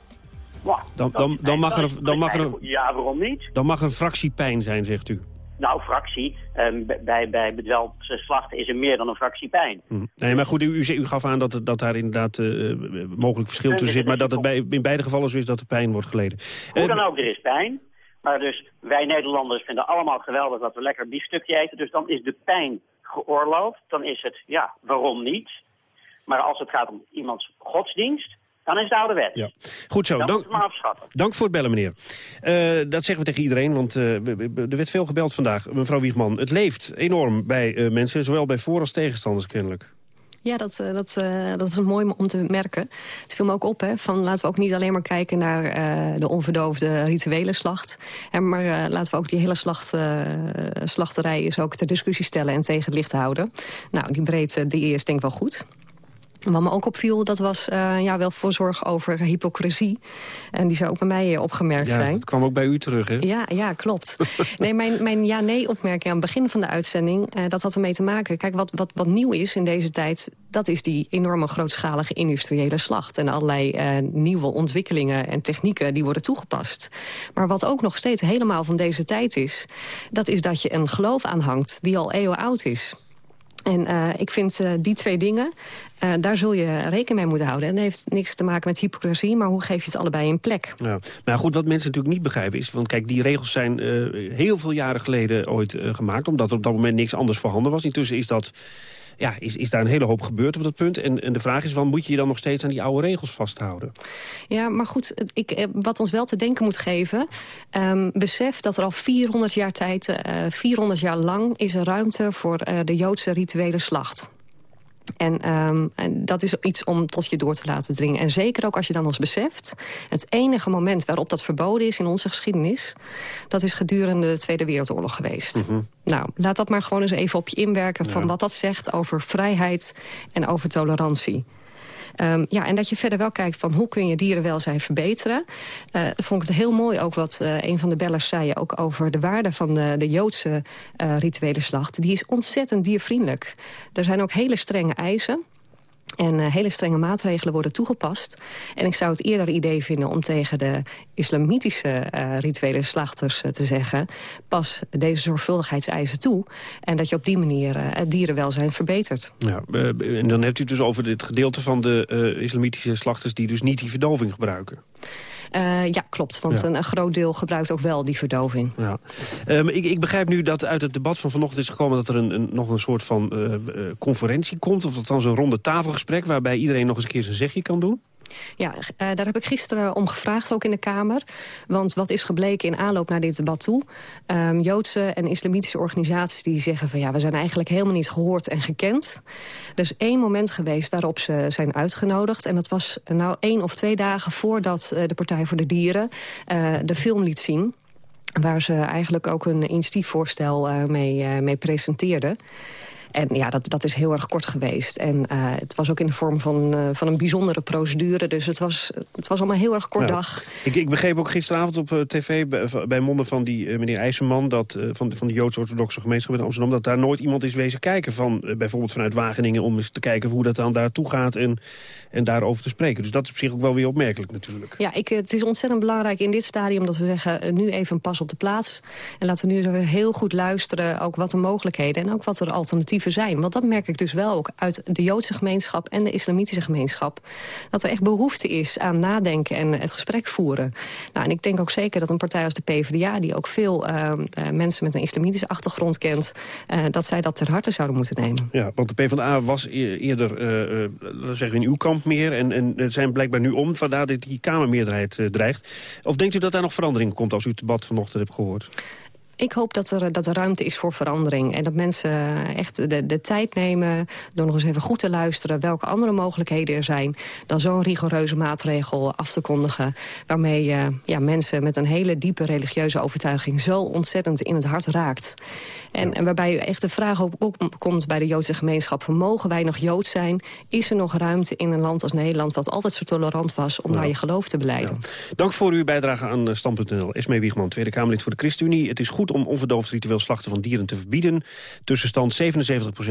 Wow, dan, dan, dan, mag er, dan mag er, ja, waarom niet? Dan mag een fractie pijn zijn, zegt u. Nou, fractie. Um, bij, bij bedwelmde slachten is er meer dan een fractie pijn. Hm. Nee, maar goed, u, u, u gaf aan dat, dat daar inderdaad uh, mogelijk verschil tussen zit... maar dat het bij, in beide gevallen zo is dat er pijn wordt geleden. Hoe uh, dan ook, er is pijn. Maar dus wij Nederlanders vinden allemaal geweldig dat we lekker biefstukje eten. Dus dan is de pijn geoorloofd. Dan is het, ja, waarom niet? Maar als het gaat om iemands godsdienst, dan is het ouderwet. Ja. Goed zo. Dan dank, maar afschaffen. dank voor het bellen, meneer. Uh, dat zeggen we tegen iedereen, want uh, er werd veel gebeld vandaag. Mevrouw Wiegman, het leeft enorm bij uh, mensen, zowel bij voor- als tegenstanders kennelijk. Ja, dat, dat, dat was mooi om te merken. Het viel me ook op, hè, van laten we ook niet alleen maar kijken naar uh, de onverdoofde rituele slacht. En maar uh, laten we ook die hele slacht, slachterij eens ook ter discussie stellen en tegen het licht houden. Nou, die breedte die is denk ik wel goed. Wat me ook opviel, dat was uh, ja, wel voorzorg over hypocrisie. En die zou ook bij mij opgemerkt ja, zijn. dat kwam ook bij u terug, hè? Ja, ja klopt. nee, mijn, mijn ja-nee-opmerking aan het begin van de uitzending... Uh, dat had ermee te maken. Kijk, wat, wat, wat nieuw is in deze tijd... dat is die enorme grootschalige industriële slacht. En allerlei uh, nieuwe ontwikkelingen en technieken die worden toegepast. Maar wat ook nog steeds helemaal van deze tijd is... dat is dat je een geloof aanhangt die al eeuwen oud is. En uh, ik vind uh, die twee dingen, uh, daar zul je rekening mee moeten houden. En dat heeft niks te maken met hypocrisie, maar hoe geef je het allebei een plek? Ja. Maar goed, wat mensen natuurlijk niet begrijpen is... want kijk, die regels zijn heel veel jaren geleden ooit gemaakt... omdat er op dat moment niks anders voorhanden was. Intussen is dat ja, is, is daar een hele hoop gebeurd op dat punt. En, en de vraag is, van, moet je je dan nog steeds aan die oude regels vasthouden? Ja, maar goed, ik, eh, wat ons wel te denken moet geven... Um, besef dat er al 400 jaar tijd, uh, eh, 400 jaar lang... is er ruimte voor uh, de Joodse rituele slacht. En, um, en, dat is iets om tot je door te laten dringen. En zeker ook als je dan ons beseft... het enige moment waarop dat verboden is in onze geschiedenis... dat is gedurende de Tweede Wereldoorlog geweest. Mm -hmm. Nou, laat dat maar gewoon eens even op je inwerken... van wat dat zegt over vrijheid en over tolerantie. Um, ja, en dat je verder wel kijkt van hoe kun je dierenwelzijn verbeteren. Uh, vond ik het heel mooi ook wat uh, een van de bellers zei... ook over de waarde van de, de Joodse uh, rituele slacht. Die is ontzettend diervriendelijk. Er zijn ook hele strenge eisen. En uh, hele strenge maatregelen worden toegepast. En ik zou het eerder idee vinden om tegen de islamitische uh, rituele slachters uh, te zeggen... pas deze zorgvuldigheidseisen toe. En dat je op die manier het dierenwelzijn verbetert. Ja, en dan hebt u het dus over dit gedeelte van de islamitische slachters... die dus niet die verdoving gebruiken. Uh, ja, klopt. Want ja. Een, een, groot deel gebruikt ook wel die verdoving. Ja. Um, ik, ik, begrijp nu dat uit het debat van vanochtend is gekomen... dat er een, een nog een soort van uh, uh, conferentie komt. Of althans een ronde tafelgesprek... waarbij iedereen nog eens een keer zijn zegje kan doen. Ja, uh, daar heb ik gisteren om gevraagd, ook in de Kamer. Want wat is gebleken in aanloop naar dit debat toe? Um, Joodse en islamitische organisaties die zeggen van... ja, we zijn eigenlijk helemaal niet gehoord en gekend. Er is één moment geweest waarop ze zijn uitgenodigd. En dat was nou één of twee dagen voordat uh, de Partij voor de Dieren... De film liet zien waar ze eigenlijk ook een initiatiefvoorstel mee, mee presenteerden. En ja, dat, dat is heel erg kort geweest. En uh, het was ook in de vorm van, uh, van een bijzondere procedure. Dus het was, het was allemaal heel erg kort ja. dag. Ik, ik begreep ook gisteravond op uh, tv bij, bij monden van die meneer IJzerman... Dat, van, van de Joods-Orthodoxe gemeenschap in Amsterdam... dat daar nooit iemand is wezen kijken van bijvoorbeeld vanuit Wageningen... om eens te kijken hoe dat dan daartoe gaat en, en daarover te spreken. Dus dat is op zich ook wel weer opmerkelijk natuurlijk. Ja, ik, het is ontzettend belangrijk in dit stadium dat we zeggen... nu even een pas op de plaats. En laten we nu heel goed luisteren ook wat de mogelijkheden... en ook wat er alternatieven zijn. Want dat merk ik dus wel ook uit de Joodse gemeenschap en de islamitische gemeenschap. Dat er echt behoefte is aan nadenken en het gesprek voeren. Nou, en ik denk ook zeker dat een partij als de PvdA... die ook veel uh, uh, mensen met een islamitische achtergrond kent... Uh, dat zij dat ter harte zouden moeten nemen. Ja, want de PvdA was eerder, zeggen we in uw kamp meer... en, en zijn blijkbaar nu om, vandaar dat die Kamermeerderheid dreigt. Of denkt u dat daar nog verandering komt als u het debat vanochtend hebt gehoord? Ik hoop dat er, dat er ruimte is voor verandering. En dat mensen echt de, de tijd nemen door nog eens even goed te luisteren... welke andere mogelijkheden er zijn dan zo'n rigoureuze maatregel af te kondigen... waarmee uh, ja, mensen met een hele diepe religieuze overtuiging... zo ontzettend in het hart raakt. En, en waarbij echt de vraag ook komt bij de Joodse gemeenschap... van mogen wij nog Jood zijn? Is er nog ruimte in een land als Nederland... wat altijd zo tolerant was om ja. naar je geloof te beleiden? Ja. Dank voor uw bijdrage aan Stand.nl. Esmee Wiegman, Tweede Kamerlid voor de ChristenUnie. Het is goed om onverdoofd ritueel slachten van dieren te verbieden. Tussenstand 77%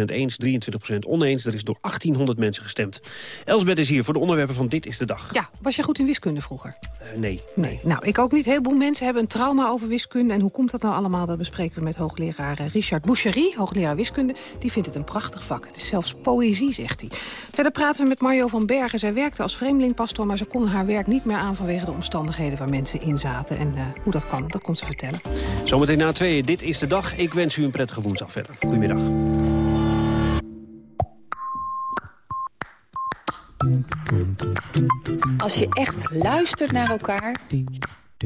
eens, 23% oneens. Er is door 1800 mensen gestemd. Elsbeth is hier voor de onderwerpen van Dit is de Dag. Ja, was je goed in wiskunde vroeger? Uh, nee, nee. Nou, ik ook niet. Heel veel mensen hebben een trauma over wiskunde. En hoe komt dat nou allemaal? Dat bespreken we met hoogleraar Richard Boucherie, hoogleraar wiskunde. Die vindt het een prachtig vak. Het is zelfs poëzie, zegt hij. Verder praten we met Mario van Bergen. Zij werkte als vreemdelingpastor, maar ze kon haar werk niet meer aan... vanwege de omstandigheden waar mensen in zaten. En uh, hoe dat kwam, dat komt ze vertellen. Zometeen na tweeën, dit is de dag. Ik wens u een prettige woensdag verder. Goedemiddag. Als je echt luistert naar elkaar,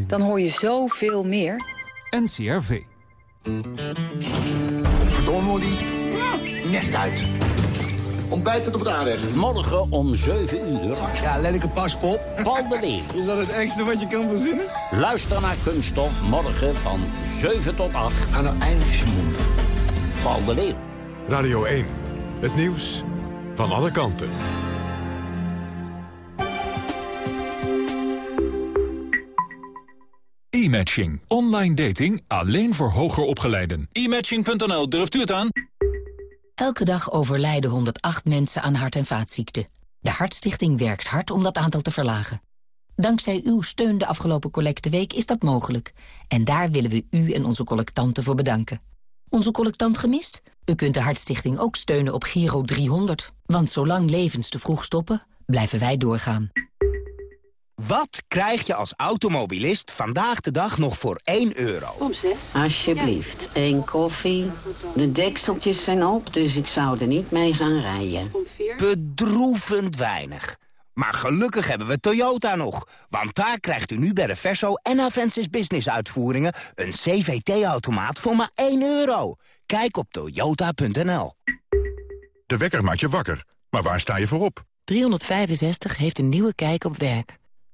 dan hoor je zoveel meer. NCRV. Verdomme, nest uit. Ontbijt het op het aanrecht. Morgen om 7 uur. Ja, lelijke paspop. Paul de Leeuw. Is dat het ergste wat je kan verzinnen? Luister naar Kunststof morgen van 7 tot 8. Ga nou eindelijk je mond. Paul de Leeuw. Radio 1. Het nieuws van alle kanten. E-matching. Online dating alleen voor hoger opgeleiden. E-matching.nl, durft u het aan? Elke dag overlijden 108 mensen aan hart- en vaatziekten. De Hartstichting werkt hard om dat aantal te verlagen. Dankzij uw steun de afgelopen collecteweek is dat mogelijk. En daar willen we u en onze collectanten voor bedanken. Onze collectant gemist? U kunt de Hartstichting ook steunen op Giro 300. Want zolang levens te vroeg stoppen, blijven wij doorgaan. Wat krijg je als automobilist vandaag de dag nog voor 1 euro? Om 6. Alsjeblieft, één koffie. De dekseltjes zijn op, dus ik zou er niet mee gaan rijden. Bedroevend weinig. Maar gelukkig hebben we Toyota nog. Want daar krijgt u nu bij de Verso en Avensis Business uitvoeringen... een CVT-automaat voor maar 1 euro. Kijk op toyota.nl. De wekker maakt je wakker. Maar waar sta je voor op? 365 heeft een nieuwe kijk op werk.